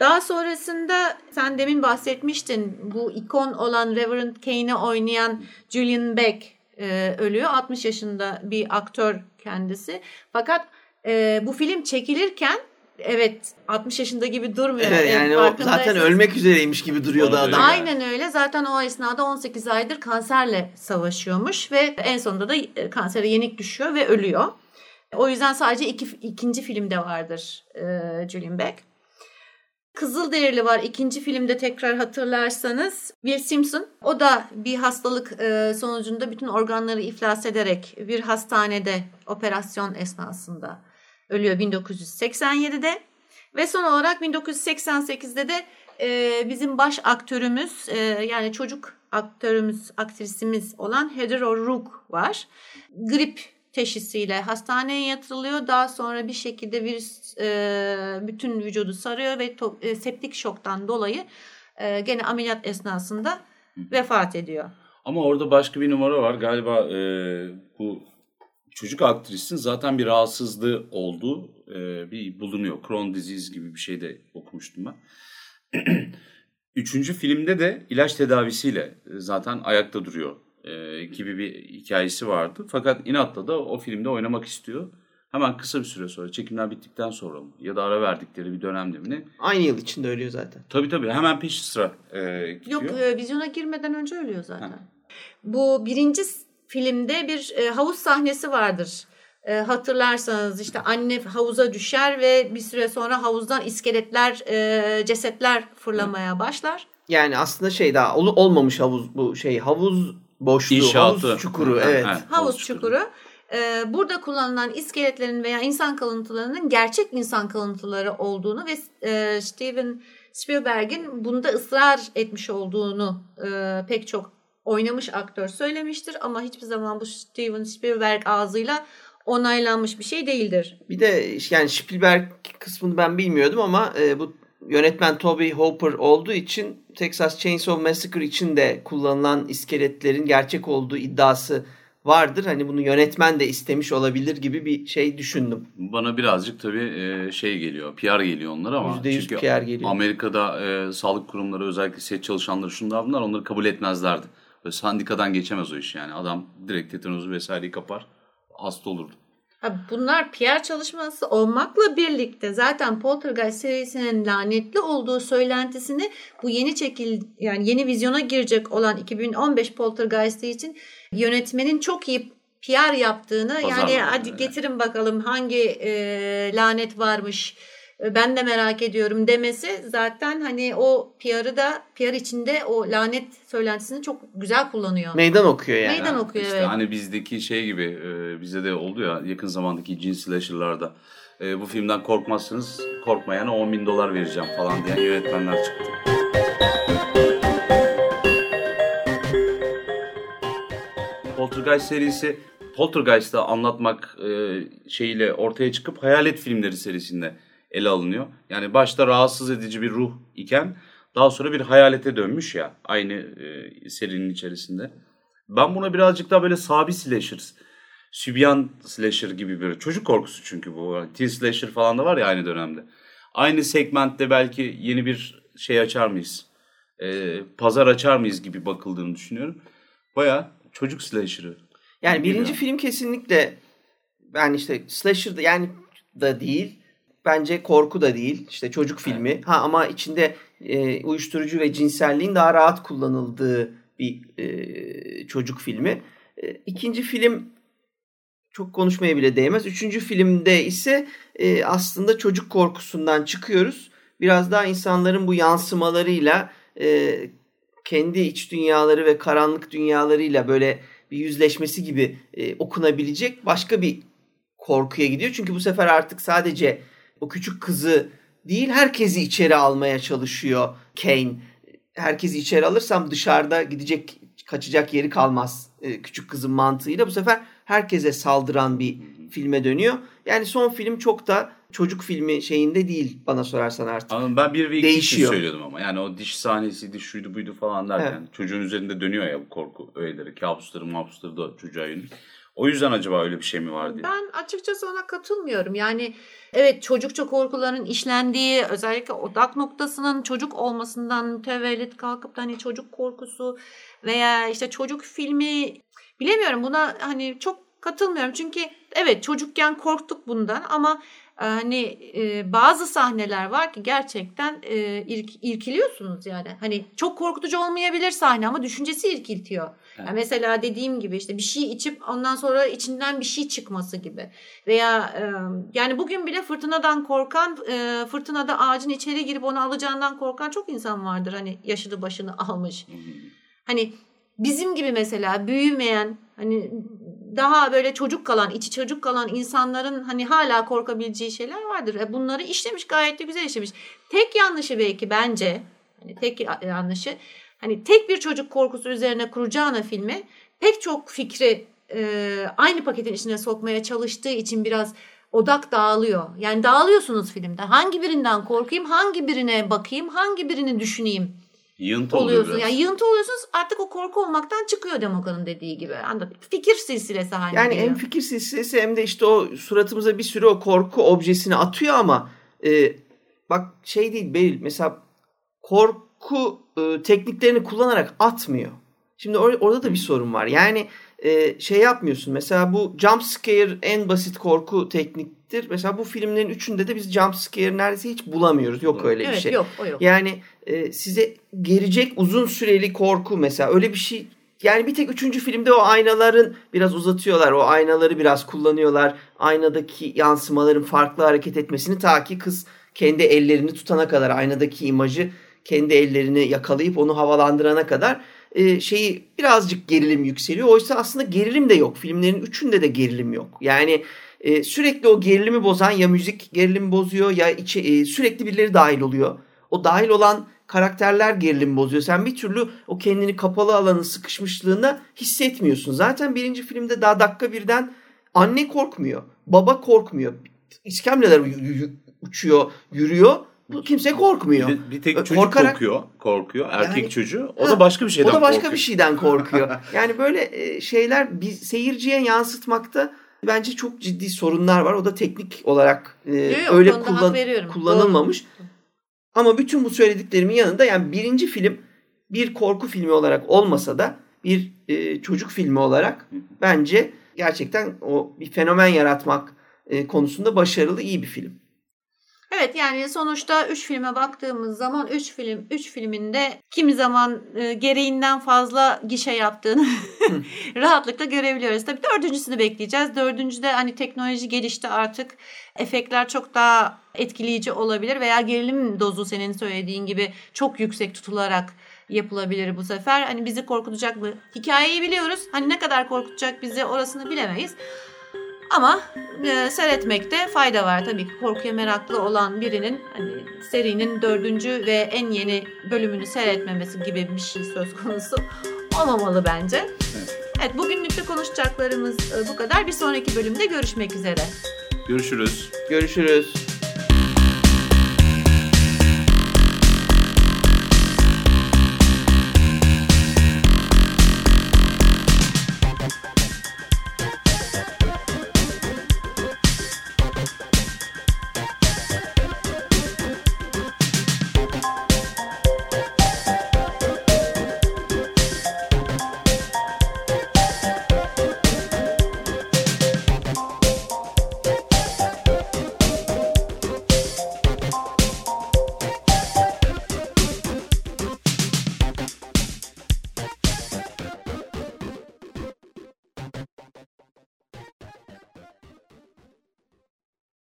Daha sonrasında sen demin bahsetmiştin bu ikon olan Reverend Kane'i oynayan Julian Beck e, ölüyor. 60 yaşında bir aktör kendisi. Fakat e, bu film çekilirken evet 60 yaşında gibi durmuyor. Evet yani o zaten ölmek üzereymiş gibi duruyordu Doğru adam. Aynen öyle. Zaten o esnada 18 aydır kanserle savaşıyormuş ve en sonunda da e, kansere yenik düşüyor ve ölüyor. O yüzden sadece iki, ikinci filmde vardır e, Julian Beck. Kızılderili var ikinci filmde tekrar hatırlarsanız. Will Simpson o da bir hastalık e, sonucunda bütün organları iflas ederek bir hastanede operasyon esnasında ölüyor 1987'de. Ve son olarak 1988'de de e, bizim baş aktörümüz e, yani çocuk aktörümüz, aktrisimiz olan Heather O'Rourke var. Grip teşhisiyle hastaneye yatırılıyor. Daha sonra bir şekilde virüs e, bütün vücudu sarıyor ve to, e, septik şoktan dolayı e, gene ameliyat esnasında vefat ediyor. Ama orada başka bir numara var. Galiba e, bu çocuk aktrisin zaten bir rahatsızlığı olduğu e, bir bulunuyor. Crohn disease gibi bir şey de okumuştum ben. (clears throat) Üçüncü filmde de ilaç tedavisiyle zaten ayakta duruyor e, gibi bir hikayesi vardı. Fakat inatla da o filmde oynamak istiyor. Hemen kısa bir süre sonra çekimler bittikten sonra mı ya da ara verdikleri bir dönemde mi ne? Aynı yıl içinde ölüyor zaten. Tabii tabii hemen peş sıra e, gidiyor. Yok e, vizyona girmeden önce ölüyor zaten. Ha. Bu birinci filmde bir e, havuz sahnesi vardır. E, hatırlarsanız işte anne havuza düşer ve bir süre sonra havuzdan iskeletler, e, cesetler fırlamaya başlar. Yani aslında şey daha ol, olmamış havuz bu şey havuz boşluğu, İnşaatı. havuz çukuru evet. evet havuz çukuru. Ee, burada kullanılan iskeletlerin veya insan kalıntılarının gerçek insan kalıntıları olduğunu ve e, Steven Spielberg'in bunda ısrar etmiş olduğunu e, pek çok oynamış aktör söylemiştir ama hiçbir zaman bu Steven Spielberg ağzıyla onaylanmış bir şey değildir. Bir de yani Spielberg kısmını ben bilmiyordum ama e, bu yönetmen Toby Hooper olduğu için Texas Chainsaw Massacre için de kullanılan iskeletlerin gerçek olduğu iddiası vardır. Hani bunu yönetmen de istemiş olabilir gibi bir şey düşündüm. Bana birazcık tabii şey geliyor, PR geliyor onlar ama. %100 çünkü PR geliyor. Amerika'da e, sağlık kurumları özellikle set çalışanları şunlar bunlar onları kabul etmezlerdi. Böyle sandikadan geçemez o iş yani. Adam direkt tetanozu vesaireyi kapar hasta olurdu. Bunlar PR çalışması olmakla birlikte zaten Poltergeist serisinin lanetli olduğu söylentisini bu yeni çekil yani yeni vizyona girecek olan 2015 Poltergeist için yönetmenin çok iyi PR yaptığını Pazarladı, yani hadi getirin bakalım hangi e, lanet varmış ben de merak ediyorum demesi zaten hani o PR'ı da PR içinde o lanet söylentisini çok güzel kullanıyor. Meydan okuyor yani. Meydan okuyor işte evet. Hani bizdeki şey gibi e, bizde de oldu ya yakın zamandaki cin slasher'larda e, bu filmden korkmazsınız korkmayana 10 bin dolar vereceğim falan diyen yönetmenler çıktı. Poltergeist serisi Poltergeist'ı anlatmak e, şeyiyle ortaya çıkıp hayalet filmleri serisinde ele alınıyor. Yani başta rahatsız edici bir ruh iken daha sonra bir hayalete dönmüş ya aynı e, serinin içerisinde. Ben buna birazcık daha böyle sabi slasher, sübyan slasher gibi bir çocuk korkusu çünkü bu. Teen slasher falan da var ya aynı dönemde. Aynı segmentte belki yeni bir şey açar mıyız? E, pazar açar mıyız gibi bakıldığını düşünüyorum. Baya çocuk slasher'ı. Yani birinci film kesinlikle yani işte slasher yani da değil bence korku da değil. İşte çocuk filmi. Evet. Ha ama içinde e, uyuşturucu ve cinselliğin daha rahat kullanıldığı bir e, çocuk filmi. E, ikinci film çok konuşmaya bile değmez. Üçüncü filmde ise e, aslında çocuk korkusundan çıkıyoruz. Biraz daha insanların bu yansımalarıyla e, kendi iç dünyaları ve karanlık dünyalarıyla böyle bir yüzleşmesi gibi e, okunabilecek başka bir korkuya gidiyor. Çünkü bu sefer artık sadece o küçük kızı değil herkesi içeri almaya çalışıyor Kane. Herkesi içeri alırsam dışarıda gidecek kaçacak yeri kalmaz e, küçük kızın mantığıyla. Bu sefer herkese saldıran bir filme dönüyor. Yani son film çok da çocuk filmi şeyinde değil bana sorarsan artık. Anladım. Ben bir ve iki Değişiyor. söylüyordum ama. Yani o diş sahnesiydi, şuydu buydu falan derken. Evet. Çocuğun üzerinde dönüyor ya bu korku öğeleri. Kabusları mabusları da çocuğa yönelik. O yüzden acaba öyle bir şey mi var diye. Ben açıkçası ona katılmıyorum. Yani evet çocukça korkuların işlendiği özellikle odak noktasının çocuk olmasından mütevellit kalkıp da hani çocuk korkusu veya işte çocuk filmi bilemiyorum buna hani çok katılmıyorum. Çünkü evet çocukken korktuk bundan ama ee, hani e, bazı sahneler var ki gerçekten e, irk, irkiliyorsunuz yani. Hani çok korkutucu olmayabilir sahne ama düşüncesi irkiltiyor. Yani mesela dediğim gibi işte bir şey içip ondan sonra içinden bir şey çıkması gibi. Veya e, yani bugün bile fırtınadan korkan, e, fırtınada ağacın içeri girip onu alacağından korkan çok insan vardır. Hani yaşını başını (laughs) almış. Hani bizim gibi mesela büyümeyen hani daha böyle çocuk kalan, içi çocuk kalan insanların hani hala korkabileceği şeyler vardır. E bunları işlemiş gayet de güzel işlemiş. Tek yanlışı belki bence hani tek yanlışı hani tek bir çocuk korkusu üzerine kuracağına filmi pek çok fikri e, aynı paketin içine sokmaya çalıştığı için biraz odak dağılıyor. Yani dağılıyorsunuz filmde. Hangi birinden korkayım, hangi birine bakayım, hangi birini düşüneyim Yığıntı oluyorsun. biraz. Yani yığıntı oluyorsunuz artık o korku olmaktan çıkıyor Demogorgon'un dediği gibi. Anladın? Fikir silsilesi haline Yani geliyor. hem fikir silsilesi hem de işte o suratımıza bir sürü o korku objesini atıyor ama e, bak şey değil Beril mesela korku e, tekniklerini kullanarak atmıyor. Şimdi or- orada da bir sorun var. Yani e, şey yapmıyorsun. Mesela bu jump scare en basit korku tekniktir. Mesela bu filmlerin üçünde de biz jump scare neredeyse hiç bulamıyoruz. Yok öyle evet bir şey. yok o yok. Yani e, size gelecek uzun süreli korku mesela öyle bir şey yani bir tek üçüncü filmde o aynaların biraz uzatıyorlar. O aynaları biraz kullanıyorlar. Aynadaki yansımaların farklı hareket etmesini ta ki kız kendi ellerini tutana kadar aynadaki imajı kendi ellerini yakalayıp onu havalandırana kadar e, şeyi birazcık gerilim yükseliyor. Oysa aslında gerilim de yok. Filmlerin üçünde de gerilim yok. Yani e, sürekli o gerilimi bozan ya müzik gerilimi bozuyor ya içi, e, sürekli birileri dahil oluyor. O dahil olan karakterler gerilim bozuyor. Sen bir türlü o kendini kapalı alanın sıkışmışlığında hissetmiyorsun. Zaten birinci filmde daha dakika birden anne korkmuyor. Baba korkmuyor. İskemleler uçuyor, yürüyor. Bu kimse korkmuyor. Bir, bir tek çocuk korkarak- korkuyor. Korkuyor. Erkek Yani- çocuğu. O Ha, da başka bir şeyden o da başka korkuyor. bir şeyden korkuyor. (laughs) yani böyle e, şeyler bir seyirciye yansıtmakta bence çok ciddi sorunlar var. O da teknik olarak e, Yok, öyle kullan- kullanılmamış. Ama bütün bu söylediklerimin yanında yani birinci film bir korku filmi olarak olmasa da bir e, çocuk filmi olarak bence gerçekten o bir fenomen yaratmak e, konusunda başarılı iyi bir film. Evet yani sonuçta 3 filme baktığımız zaman 3 film 3 filminde kimi zaman e, gereğinden fazla gişe yaptığını (laughs) rahatlıkla görebiliyoruz. Tabii dördüncüsünü bekleyeceğiz. Dördüncüde hani teknoloji gelişti artık. Efektler çok daha etkileyici olabilir veya gerilim dozu senin söylediğin gibi çok yüksek tutularak yapılabilir bu sefer. Hani bizi korkutacak mı? Hikayeyi biliyoruz. Hani ne kadar korkutacak bizi orasını bilemeyiz. Ama e, seyretmekte fayda var tabii ki korkuya meraklı olan birinin hani serinin dördüncü ve en yeni bölümünü seyretmemesi gibi bir şey söz konusu (laughs) olmamalı bence. Evet. Evet bugünlük de konuşacaklarımız e, bu kadar. Bir sonraki bölümde görüşmek üzere. Görüşürüz. Görüşürüz.